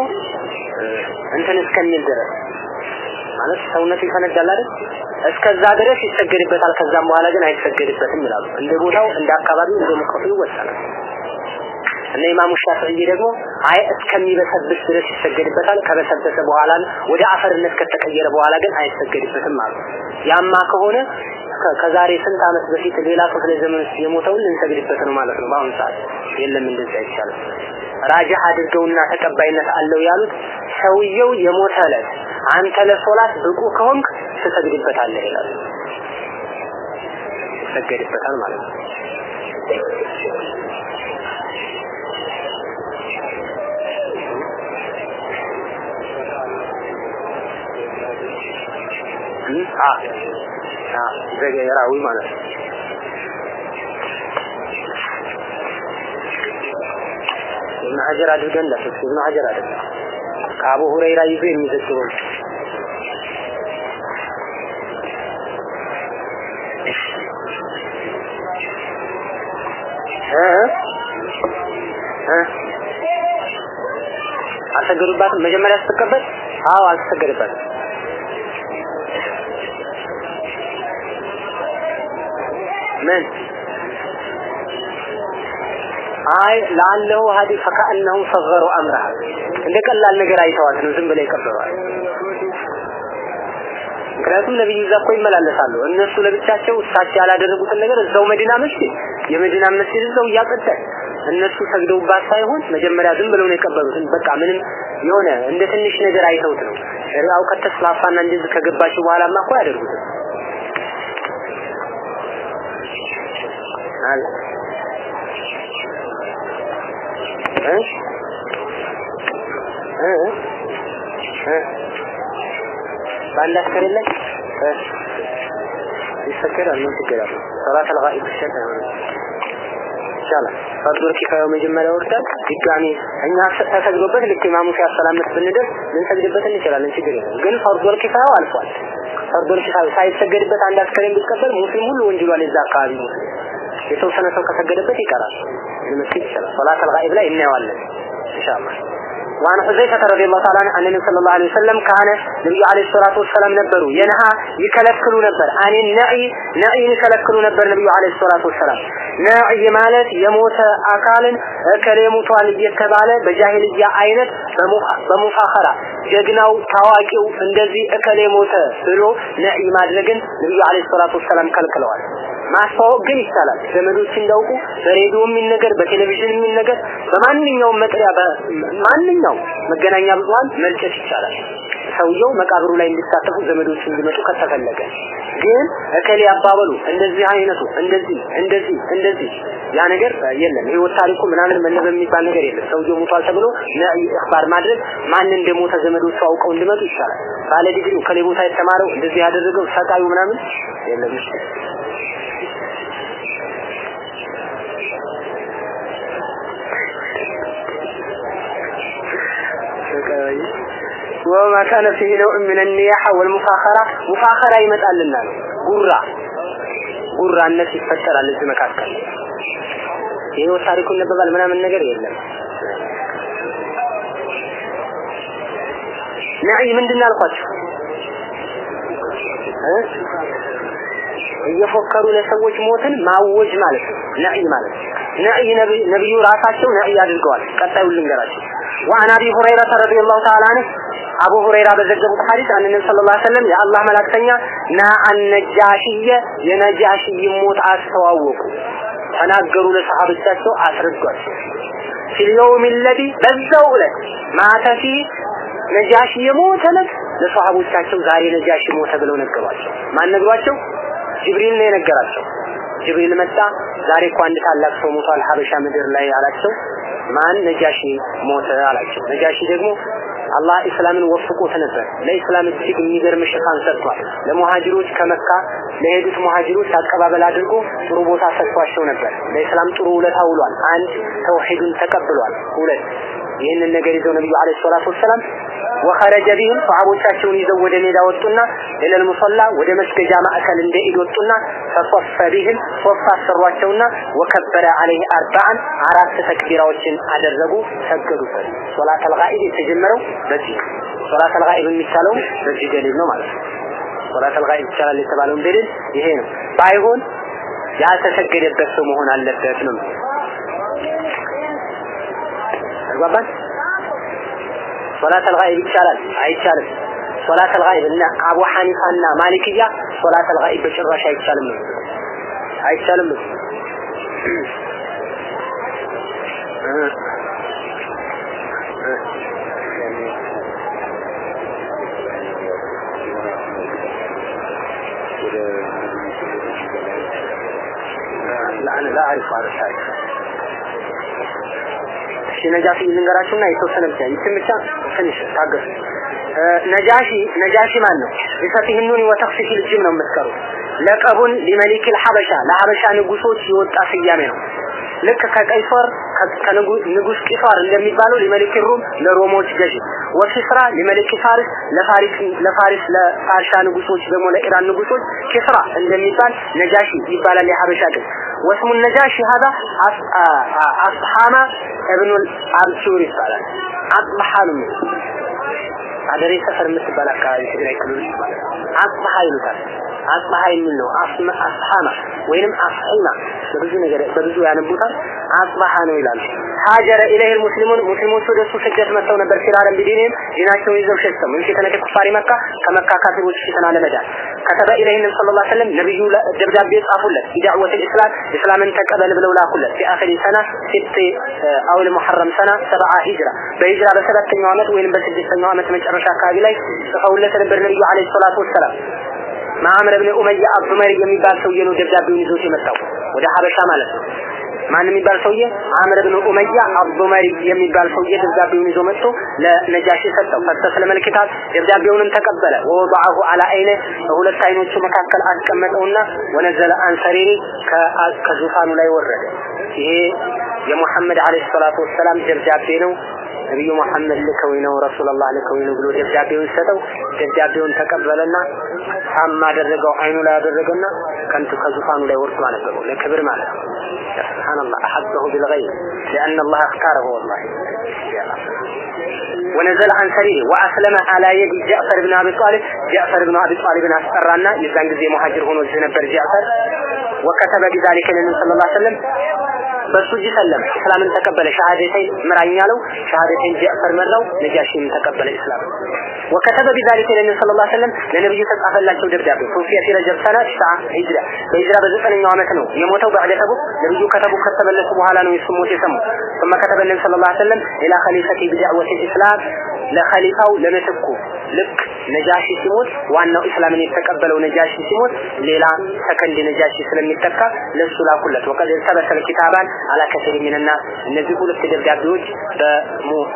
እንትን እስከሚል ድረስ ማለት ሰውነቱ ይፈነዳል አይደል? እስከዛ ድረስ ይሰገድበታል ከዛም በኋላ ግን አይሰገድበትም ይላሉ። እንደ ቦታው እንደ አካባቢው እንደ ሙቀቱ ይወሰናል እነ ኢማሙ ሻፊዒ ደግሞ አይ እስከሚበሰብስ ድረስ ይሰገድበታል ከበሰበሰ በኋላ ወደ አፈርነት ከተቀየረ በኋላ ግን አይሰገድበትም አሉ። ያማ ከሆነ ከዛሬ ስንት አመት በፊት ሌላ ክፍለ ዘመን ውስጥ የሞተውን ልንሰግድበት ነው ማለት ነው። በአሁኑ ሰዓት የለም እንደዛ አይቻልም። ራጅህ አድርገውና ተቀባይነት አለው ያሉት ሰውየው የሞተ ዕለት አንተ ለሶላት ብቁ ከሆንክ ትሰግድበታለህ ይላሉ። ይሰገድበታል ማለት ነው ዘገራዊ ማለት ነው። ኢብኑ ሀጀር አድርገን ለፍት ኢብኑ ሀጀር አድርገን ከአቡ ሁረይራ ይዞ የሚዘግበው አልሰገዱባትም መጀመሪያ ስትቀበል? አዎ አልተሰገደባትም ምን አይ ለአለሁ ሀዲ ፈከአነሁ ሰገሩ አምረሃ እንደ ቀላል ነገር አይተዋት ነው ዝም ብለው ይቀበሏል። ምክንያቱም ነብዩ እዛ እኮ ይመላለሳሉ። እነሱ ለብቻቸው እሳቸው ያላደረጉትን ነገር እዛው መዲና መስጊድ የመዲና መስጊድ እዛው እያጸዳ እነሱ ሰግደውባት ሳይሆን መጀመሪያ ዝም ብለው ነው የቀበሉት። በቃ ምንም የሆነ እንደ ትንሽ ነገር አይተውት ነው። ሸሪዓው ከተስፋፋና እንደዚህ ከገባቸው በኋላማ እኮ ያደርጉት አለ። በአንድ አስከር የለም ይሰከራል ምን ችግር አለ ሰላት አልጋኢብ ሸት አይሆንም ይቻላል ፈርዱል ኪፋያው መጀመሪያ ወርዳል። ድጋሚ እኛ ተሰግዶበት ልክ ኢማሙ ሲያሰላምት ብንደርስ ልንሰግድበት እንችላለን ችግር የለም ግን ፈርዱል ኪፋያው አልፏል። ፈርዱል ኪፋያው ሳይሰገድበት አንድ አስከሬን ቢቀበል ሙስሊም ሁሉ ወንጅሏል የዛ አካባቢ ሙስሊም የተወሰነ ሰው ከሰገደበት ይቀራል ልመስል ይችላል ሶላት አልጋኢብ ላይ እናየዋለን ኢንሻአላህ وعن حذيفة رضي الله تعالى عنه أن النبي صلى الله عليه وسلم كان النبي عليه الصلاة والسلام نبروا ينهى يكلكلوا نبر عن النعي نعي يكلكلوا نبر النبي عليه الصلاة والسلام نعي ማለት የሞተ አካልን እከሌ ሞቷል እየተባለ በጃሂልያ አይነት በሙፋኸራ ጀግናው ታዋቂው እንደዚህ እከሌ ሞተ ብሎ ነዒ ማድረግን ነብዩ አለይሂ ሰላቱ ወሰላም ከልክለዋል ማስተዋወቅ ግን ይቻላል ዘመዶች እንዳውቁ በሬዲዮ የሚነገር በቴሌቪዥን የሚነገር በማንኛውም መጥሪያ በማንኛውም መገናኛ ብዙሃን መልጨት ይቻላል። ሰውየው መቃብሩ ላይ እንዲሳተፉ ዘመዶች እንዲመጡ ከተፈለገ ግን እከሌ አባበሉ እንደዚህ አይነቱ እንደዚህ እንደዚህ እንደዚህ ያ ነገር የለም። ህይወት ታሪኩ ምናምን መነበብ የሚባል ነገር የለም። ሰውየው ሞቷል ተብሎ ኢኽባር ማድረግ ማን እንደሞተ ዘመዶቹ አውቀው እንዲመጡ ይቻላል ባለ ዲግሪው ከሌ ቦታ የተማረው እንደዚህ ያደረገው ሰቃዩ ምናምን የለም ወማ ካነ ፊሂ ነውዕ ምን ኒያሓ ወልሙፋኸራ ሙፋኸራ ይመጣልና ነው። ጉራ ጉራነት ይፈጠራል እዚህ መካከል። ይሄው ታሪኩ ይነበባል ምናምን ነገር የለም። ነዒ ምንድን አልኳችሁ እየፎከሩ ለሰዎች ሞትን ማወጅ ማለት ነው። ነዒ ማለት ነዒ ነብዩ ራሳቸው ነዒ አድርገዋል። ቀጣዩ ልንገራቸው። ወአን አቢ ሁረይራ ረዲየላሁ ተዓላ አንሁ አቡ ሁረይራ በዘገቡት ሐዲስ አን ነብዩ ሰለላሁ ዐለይሂ ወሰለም የአላህ መላእክተኛ ና አነጃሽየ የነጃሽይ ሞት አስተዋወቁ ተናገሩ፣ ለሰሃቦቻቸው አስረዷቸው። ፊልየውም ለዚ በዛው ዕለት ማተ ፊህ ነጃሺ የሞተ ለሰሃቦቻቸው ዛሬ ነጃሽ ሞተ ብለው ነገሯቸው። ማን ነግሯቸው? ጅብሪል ነው የነገራቸው። ጅብሪል መጣ ዛሬ እኮ አንድ ታላቅ ሰው ሞቷል ሀበሻ ምድር ላይ አላቸው። ማን? ነጃሺ ሞተ አላቸው። ነጃሺ ደግሞ አላህ እስላምን ወፍቆት ነበር። ለእስላም እጅግ የሚገርም ሽፋን ሰጥቷል። ለሙሃጅሮች ከመካ ለሄዱት ሙሃጅሮች አቀባበል አድርጎ ጥሩ ቦታ ሰጥቷቸው ነበር። ለእስላም ጥሩ ውለታ ውሏል። አንድ ተውሂዱን ተቀብሏል። ሁለት ይህንን ነገር ይዘው ነብዩ አለይሂ ሰላቱ ወሰላም ወኸረጀ ቢህም ሰሃቦቻቸውን ይዘው ወደ ሜዳ ወጡና ኢለል ሙሰላ ወደ መስገጃ ማዕከል እንደ ወጡና ፈሶፈ ቢህም ሶፍ አሰሯቸውና ወከበረ አለይህ አርባዓን አራት ተክቢራዎችን አደረጉ ሰገዱበት ሶላት አልጋኢብ የተጀመረው በዚህ ሶላት አልጋኢብ የሚቻለው በዚህ ደሊል ነው ማለት ነው። ሶላት አልጋኢብ ይቻላል የተባለውን ደሊል ይሄ ነው። ባይሆን ያልተሰገደበት ሰው መሆን አለበት ነው ተግባባን ሶላት አልጋኢብ ይቻላል አይቻልም ሶላት አልጋኢብ እና አቡ ሐኒፋና ማሊክያ ሶላት አልጋኢብ በጭራሽ አይቻልም ነው አይቻልም ነው لا انا لا اعرف هذا الشيء እሺ ነጃሺ ልንገራችሁና የተወሰነ ብቻ ይችን ብቻ ትንሽ ታገሱ። ነጃሺ ነጃሺ ማን ነው? ሊፈትህኑኒ ወተክፊፊ ልጅም ነው የምትቀሩ ለቀቡን ሊመሊክ ልሐበሻ ለሐበሻ ንጉሶች የወጣ ስያሜ ነው። ልክ ከቀይሶር ከንጉስ ቂሷር እንደሚባለው ሊመልክ ሩም ለሮሞች ገዢ ወኪስራ ሊመልክ ፋርስ ለፋሪስ ለፋሪስ ለፋርሻ ንጉሶች ደግሞ ለኢራን ንጉሶች ኪስራ እንደሚባል ነጃሺ ይባላል የሐበሻ ቅጽ ወስሙ ነጃሺ هذا አስሐማ ابن الابشور ይባላል አጥባሃ ነው አደሬ ሰፈር የምትባል አካባቢ ትግራይ ክልል ይባላል አጥባሃ ይሉታል አጽሐ የሚል ነው። አስመ አስሐማ ወይንም አስሒማ በብዙ ነገር በብዙ ያነቡታል። አጽሐ ነው ይላል። ሀጀረ ኢለይሂ ሙስሊሙን ሙስሊሞች ወደ እሱ ስደት መጥተው ነበር ሲላለም ቢዲንም ዲናቸውን ይዘው ሸሸሙ። ምን ሲተነከ ኩፋሪ መካ ከመካ ካፊሮች ሲተና ለመዳን ከተበ ኢለይሂ ነብዩ ሰለላሁ ዐለይሂ ነብዩ ደብዳቤ ጻፉለት። ዳዕወት ኢስላም እስላምን ተቀበል ብለው ላኩለት። በአኺሪ ሰና ሲት አውል ሙሐረም ሰና ሰብዓ ሂጅራ በሂጅራ በሰባተኛው ዓመት ወይንም በስድስተኛው ዓመት መጨረሻ አካባቢ ላይ ጽፈውለት ነበር ነብዩ አለይሂ ሰላቱ ወሰላም ማዕምር ብን ኡመያ አብመሪ የሚባል ሰውዬ ነው ደብዳቤውን ይዞት የመጣው ወደ ሀበሻ ማለት ነው። ማን የሚባል ሰውዬ? አምር ብን ኡመያ አብመሪ የሚባል ሰውዬ ደብዳቤውን ይዞ መጥቶ ለነጃሺ ሰጠው። ፈስተስለመ ልኪታብ ደብዳቤውንም ተቀበለ። ወወضعه على عينه በሁለት አይኖቹ መካከል አስቀመጠውና ወነዘለ አንሰሪሪ ከዙፋኑ ላይ ወረደ። ይሄ የሙሐመድ አለይሂ ሰላቱ ወሰላም ደብዳቤ ነው። ነብዩ መሐመድ ልከውኝ ነው ረሱላህ ልከውኝ ነው ብሎ ደብዳቤውን ሰጠው ደብዳቤውን ተቀበለና ሳም አደረገው አይኑ ላይ አደረገና ከንቱ ከዙፋኑ ላይ ወርዶ አነበበው ለክብር ማለት ነው ስብሓንላህ አሐበሁ ቢልገይብ لأن الله اختاره والله ونزل عن سريره وأسلم على يد جعفر بن أبي طالب جعفر بن أبي طالب أسقرانا يزان ጊዜ مهاجر ሆኖ ነበር جعفر وكتب بذلك النبي صلى الله عليه وسلم በሱ እጅ ሰለመ እስላምን ተቀበለ ሸሃደተይን ምራኝ አለው ሸሃደተይን ጃዕፈር መራው ነጃሺም ተቀበለ እስላም وكتب بذلك النبي صلى الله عليه وسلم ለነብዩ ተጻፈላቸው ደብዳቤ ሶፊያ ፊ ረጀብ ሰና ሽዓ ሂጅራ በሂጅራ በዘጠነኛው ዓመት ነው የሞተው በዕደ ተቡክ ነብዩ ከተቡክ ከተመለሱ በኋላ ነው የሱ ሞት የሰሙ ثم كتب النبي صلى الله عليه وسلم الى خليفته بدعوه الاسلام ለኸሊፋው ለምትኩ ልክ ነጃሺ ሲሞት ዋናው እስላምን የተቀበለው ነጃሺ ሲሞት ሌላ ሰከንድ ነጃሺ ስለሚተካ ለሱ ላኩለት። ወቀድ ተበሰለ ኪታባን አላ ከሰሪ ሚንና። እነዚህ ሁለት ደብዳቤዎች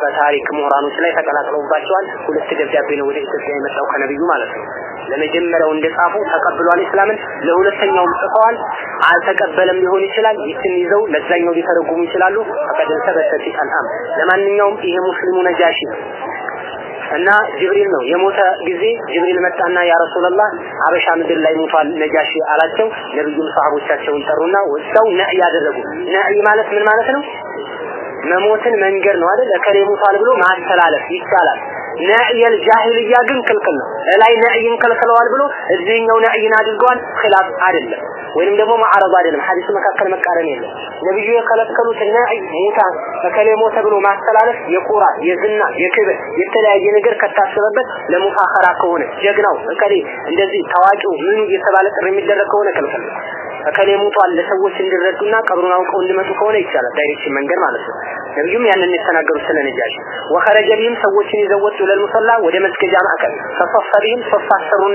በታሪክ ምሁራኖች ላይ ተቀላቅለውባቸዋል። ሁለት ደብዳቤ ነው ወደ ኢትዮጵያ የመጣው ከነብዩ ማለት ነው። ለመጀመሪያው እንደጻፉ ተቀብሏል እስላምን ለሁለተኛውም ጽፈዋል። አልተቀበለም ሊሆን ይችላል። ይችን ይዘው ለዛኛው ሊተረጉሙ ይችላሉ። ፈቀድ ተበሰቲ አልአም ለማንኛውም ይሄ ሙስሊሙ ነጃሺ እና ጅብሪል ነው። የሞተ ጊዜ ጅብሪል መጣና ያ ረሱላህ አበሻ ምድር ላይ ሞቷል ነጃሺ አላቸው። ነብዩም ሰሃቦቻቸውን ጠሩና ወጣው ነዕይ ያደረጉ ነዕይ ማለት ምን ማለት ነው? መሞትን መንገር ነው አይደል? እከሌ ሞቷል ብሎ ማስተላለፍ ይቻላል ነዕየል ጃሂልያ ግን ክልክል ነው። ላይ نعي ን ከልክለዋል ብሎ እዚህኛው نعي ን አድርገዋል። ኺላፍ አይደለም ወይንም ደግሞ ማዕረድ አይደለም። ሐዲሱ መካከል መቃረን የለም። ነብዩ የከለከሉት نعي ሙታ እከሌ ሞተ ብሎ ማስተላለፍ የቁራ የዝና የክብር የተለያየ ነገር ከታሰበበት ለ مفاخرة ከሆነ ጀግናው እከሌ እንደዚህ ታዋቂው ምኑ እየተባለ ጥሪ የሚደረግ ከሆነ ክልክል ነው። እከሌ ሙቷል ለሰዎች እንዲረዱና ቀብሩን አውቀው እንዲመጡ ከሆነ ይቻላል። direction መንገድ ማለት ነው። ነብዩም ያንን የተናገሩት ስለ ነጃሽ ወኸረጀ ቢህም ሰዎችን ይዘው ወጡ ለልሙሰላ ወደ መስገጃ ማዕከል ፈሰፈ ቢህም ሶፍ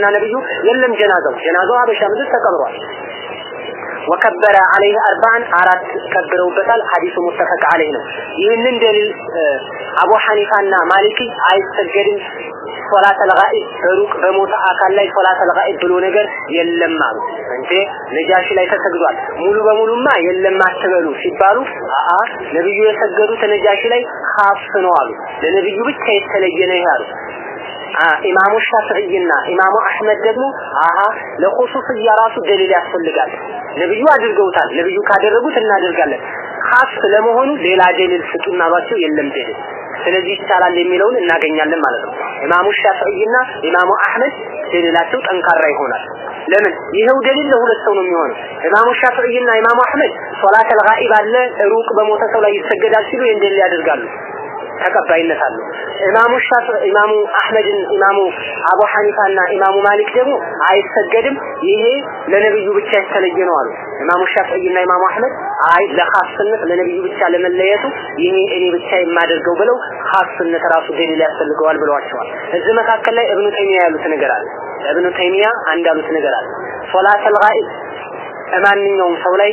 ነብዩ የለም ጀናዛው ጀናዛው አበሻ ምድር ተቀብሯል። ወከበረ አለይህ አርባን አራት ከብረውበታል። ሐዲሱ ሙተፈቅ አለይህ ነው። ይህንን ደሊል አቡ ሐኒፋና ማሊኪ አይሰገድም ሶላት አልጋኢብ በሩቅ በሞተ አካል ላይ ሶላት አልጋኢብ ብሎ ነገር የለም አሉ። እንዴ ነጃሺ ላይ ተሰግዷል ሙሉ በሙሉማ የለም አትበሉ ሲባሉ አአ ነብዩ የሰገዱት ነጃሺ ላይ ኻስ ነው አሉ። ለነብዩ ብቻ የተለየ ነው ያሉ። ኢማሙ ሻፊዒና ኢማሙ አህመድ ደግሞ አሃ ለኹሱስያ ራሱ ደሊል ያስፈልጋል። ነብዩ አድርገውታል። ነብዩ ካደረጉት እናደርጋለን። ኻስ ለመሆኑ ሌላ ደሊል ስጡና ባቸው የለም ደሊል ስለዚህ ይቻላል የሚለውን እናገኛለን ማለት ነው። ኢማሙ ሻፊዒና ኢማሙ አህመድ ደሊላቸው ጠንካራ ይሆናል። ለምን ይሄው ደሊል ለሁለት ሰው ነው የሚሆነው። ኢማሙ ሻፊዒና ኢማሙ አህመድ صلاة الغائب አለ ሩቅ በሞተ ሰው ላይ ይሰገዳል ሲሉ ደሊል ያደርጋሉ። ተቀባይነት አለው። ኢማሙ ሻፊ ኢማሙ አህመድን ኢማሙ አቡ ሐኒፋና ኢማሙ ማሊክ ደግሞ አይሰገድም፣ ይሄ ለነብዩ ብቻ የተለየ ነው አሉ። ኢማሙ ሻፊዒና ኢማሙ አህመድ አይ ለኻስነት ለነብዩ ብቻ ለመለየቱ ይሄ እኔ ብቻ የማደርገው ብለው ኻስነት ራሱ ደሊል ያስፈልገዋል ብለዋቸዋል። እዚህ መካከል ላይ ኢብኑ ተይሚያ ያሉት ነገር አለ። እብኑ ተይሚያ አንድ ያሉት ነገር አለ። ሶላት አልጋኢብ ማንኛውም ሰው ላይ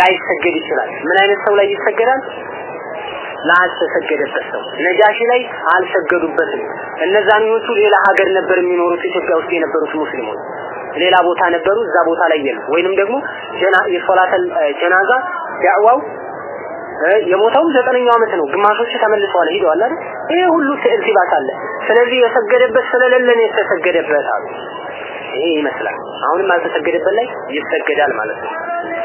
ላይሰገድ ይችላል። ምን አይነት ሰው ላይ ይሰገዳል? ላልተሰገደበት ሰው ነጃሺ ላይ አልሰገዱበትም። እነዛኞቹ ሌላ ሀገር ነበር የሚኖሩት ኢትዮጵያ ውስጥ የነበሩት ሙስሊሞች ሌላ ቦታ ነበሩ፣ እዛ ቦታ ላይ የለም። ወይንም ደግሞ የሶላተል ጀናዛ ዳዕዋው የሞተው ዘጠነኛው ዓመት ነው። ግማሾች ተመልሰዋል ሄደዋል አይደል? ይሄ ሁሉ ትዕልቲባት አለ። ስለዚህ የሰገደበት ስለሌለ ነው የተሰገደበት አሉ። ይሄ ይመስላል። አሁንም አልተሰገደበት ላይ ይሰገዳል ማለት ነው።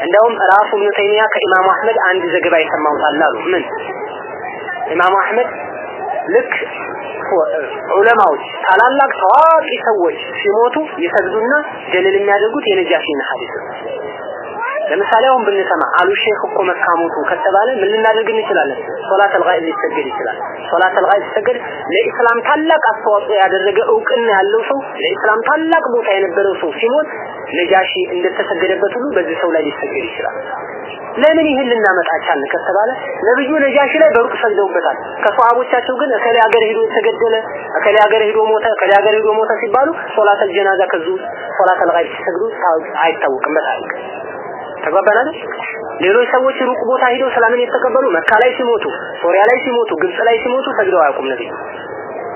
እንደውም ራሱ ኢብኑ ተይሚያ ከኢማሙ አህመድ አንድ ዘገባ የሰማሁት አሉ። ምን ኢማሙ አህመድ ልክ ዑለማዎች ታላላቅ ታዋቂ ሰዎች ሲሞቱ ይሰግዱና ጀለል የሚያደርጉት የነጃሺን ሐዲስ ነው። ለምሳሌ አሁን ብንሰማ አሉ ሼክ እኮ መካ ከተባለ ምን ልናደርግ እንችላለን? ሶላት አልጋኢብ ሊሰገድ ይችላል። ሶላት አልጋኢብ ሲሰገድ ለኢስላም ታላቅ አስተዋጽኦ ያደረገ እውቅና ያለው ሰው ለኢስላም ታላቅ ቦታ የነበረው ሰው ሲሞት ነጃሺ እንደተሰገደበት ሁሉ በዚህ ሰው ላይ ሊሰገድ ይችላል። ለምን ይህን ልናመጣ ቻልን ከተባለ ነብዩ ነጃሺ ላይ በሩቅ ሰግደውበታል። ከሷሃቦቻቸው ግን እከሌ ሀገር ሄዶ የተገደለ እከሌ ሀገር ሄዶ ሞተ እከሌ ሀገር ሄዶ ሞተ ሲባሉ ሶላት አልጀናዛ ከዙ ሶላት አልጋኢብ ሲሰግዱ አይታወቅም በታሪክ ተግባባን አይደል? ሌሎች ሰዎች ሩቅ ቦታ ሄደው ሰላምን የተቀበሉ መካ ላይ ሲሞቱ፣ ሶሪያ ላይ ሲሞቱ፣ ግብጽ ላይ ሲሞቱ ሰግደው አያውቁም ነብዩ።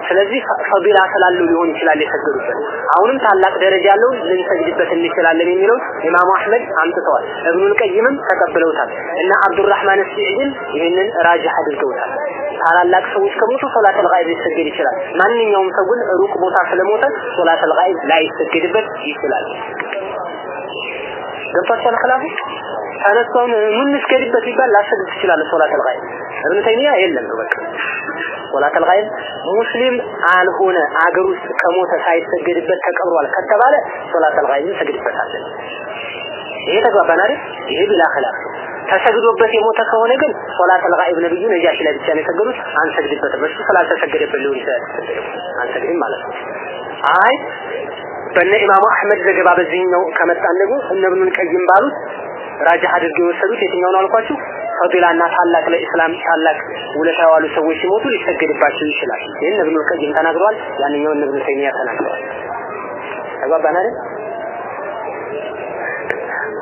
ስለዚህ ፈዲላ ስላለው ሊሆን ይችላል የሰገዱበት። አሁንም ታላቅ ደረጃ ያለው ልንሰግድበት እንችላለን የሚለው ኢማሙ አህመድ አምጥተዋል። እብኑል ቀይምም ተቀብለውታል እና አብዱራህማን ሲዕድን ይህንን ራጅህ አድርገውታል። ታላላቅ ሰዎች ከሞቱ ሶላት አልጋኢብ ሊሰገድ ይችላል። ማንኛውም ሰው ግን ሩቅ ቦታ ስለሞተ ሶላት አልጋኢብ ላይሰገድበት ይችላል። ገብቷችኋል? ኸላፉ ተነስቶን ምን እንስገድበት ይባል ላሰግድ ትችላለህ። ሶላት አልጋኢብ እብኑ ተይሚያ የለም ነው በቃ ሶላት አልጋኢብ ሙስሊም አልሆነ አገር ውስጥ ከሞተ ሳይሰገድበት ተቀብሯል ከተባለ ሶላት አልጋኢብ እንሰግድበታለን። ይሄ ተግባባን አይደል? ይሄ ቢላ ኸላፍ ተሰግዶበት የሞተ ከሆነ ግን ሶላት አልጋኢብ ነብዩ ነጃሺ ላይ ብቻ ነው የሰገዱት፣ አንሰግድበትም። እሱ ስላልተሰገደበት ሊሆን ይችላል አንሰግድም ማለት ነው። አይ በነ ኢማሙ አህመድ ዘገባ በዚህኛው ከመጣን ደግሞ እነ ኢብኑል ቀይም ባሉት راجح አድርገው የወሰዱት የትኛውን አልኳችሁ? ፈዲላና ታላቅ ለኢስላም ታላቅ ውለታ የዋሉ ሰዎች ሲሞቱ ሊሰገድባቸው ይችላል። ይህን ኢብኑል ቀይም ተናግረዋል። ያንኛውን ኢብኑ ተይሚያ ተናግረዋል። ተግባባን አይደል?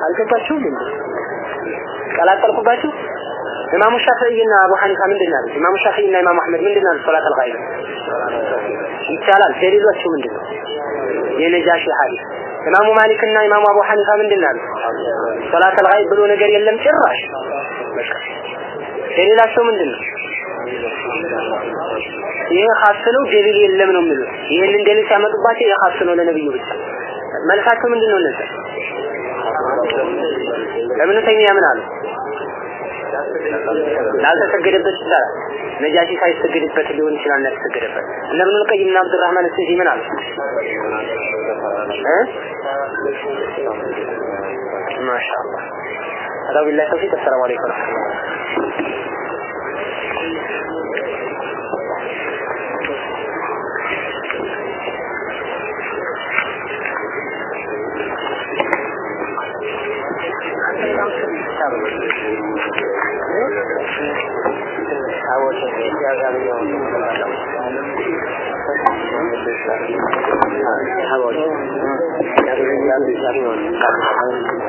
አልገባችሁም እንዴ? ቀላቀልኩባችሁ? ኢማሙ ሻፊዒና አቡ ሐኒፋ ምንድን ያሉት? ኢማሙ ሻፊዒና ኢማሙ አህመድ ምንድን ያሉት? صلاة الغائب ይቻላል። ደሊሏቸው ምንድን ነው? የነጃሺ ሐዲስ ኢማሙ ማሊክ እና ኢማሙ አቡ ሐኒፋ ምንድን አሉ? ሶላት አልጋኢብ ብሎ ነገር የለም ጭራሽ። ደሊላቸው ምንድን ነው? ይሄ ኻስ ነው፣ ደሊል የለም ነው የሚሉት። ይሄንን ደሊል ሲያመጡባቸው ይሄ ኻስ ነው ለነብዩ ብቻ። መልሳቸው ምንድን ነው? ለምን ተይሚያ ምን? ላልተሰገደበት ይችላል ነጃሺ ሳይሰገድበት ሊሆን ይችላል ያልተሰገደበት እነ ኢብኑል ቀይም እና አብዱራህማን እስጂ ምን አሉ እ ማሻአላህ هذا بالله التوفيق السلام عليكم ورحمة الله How about you?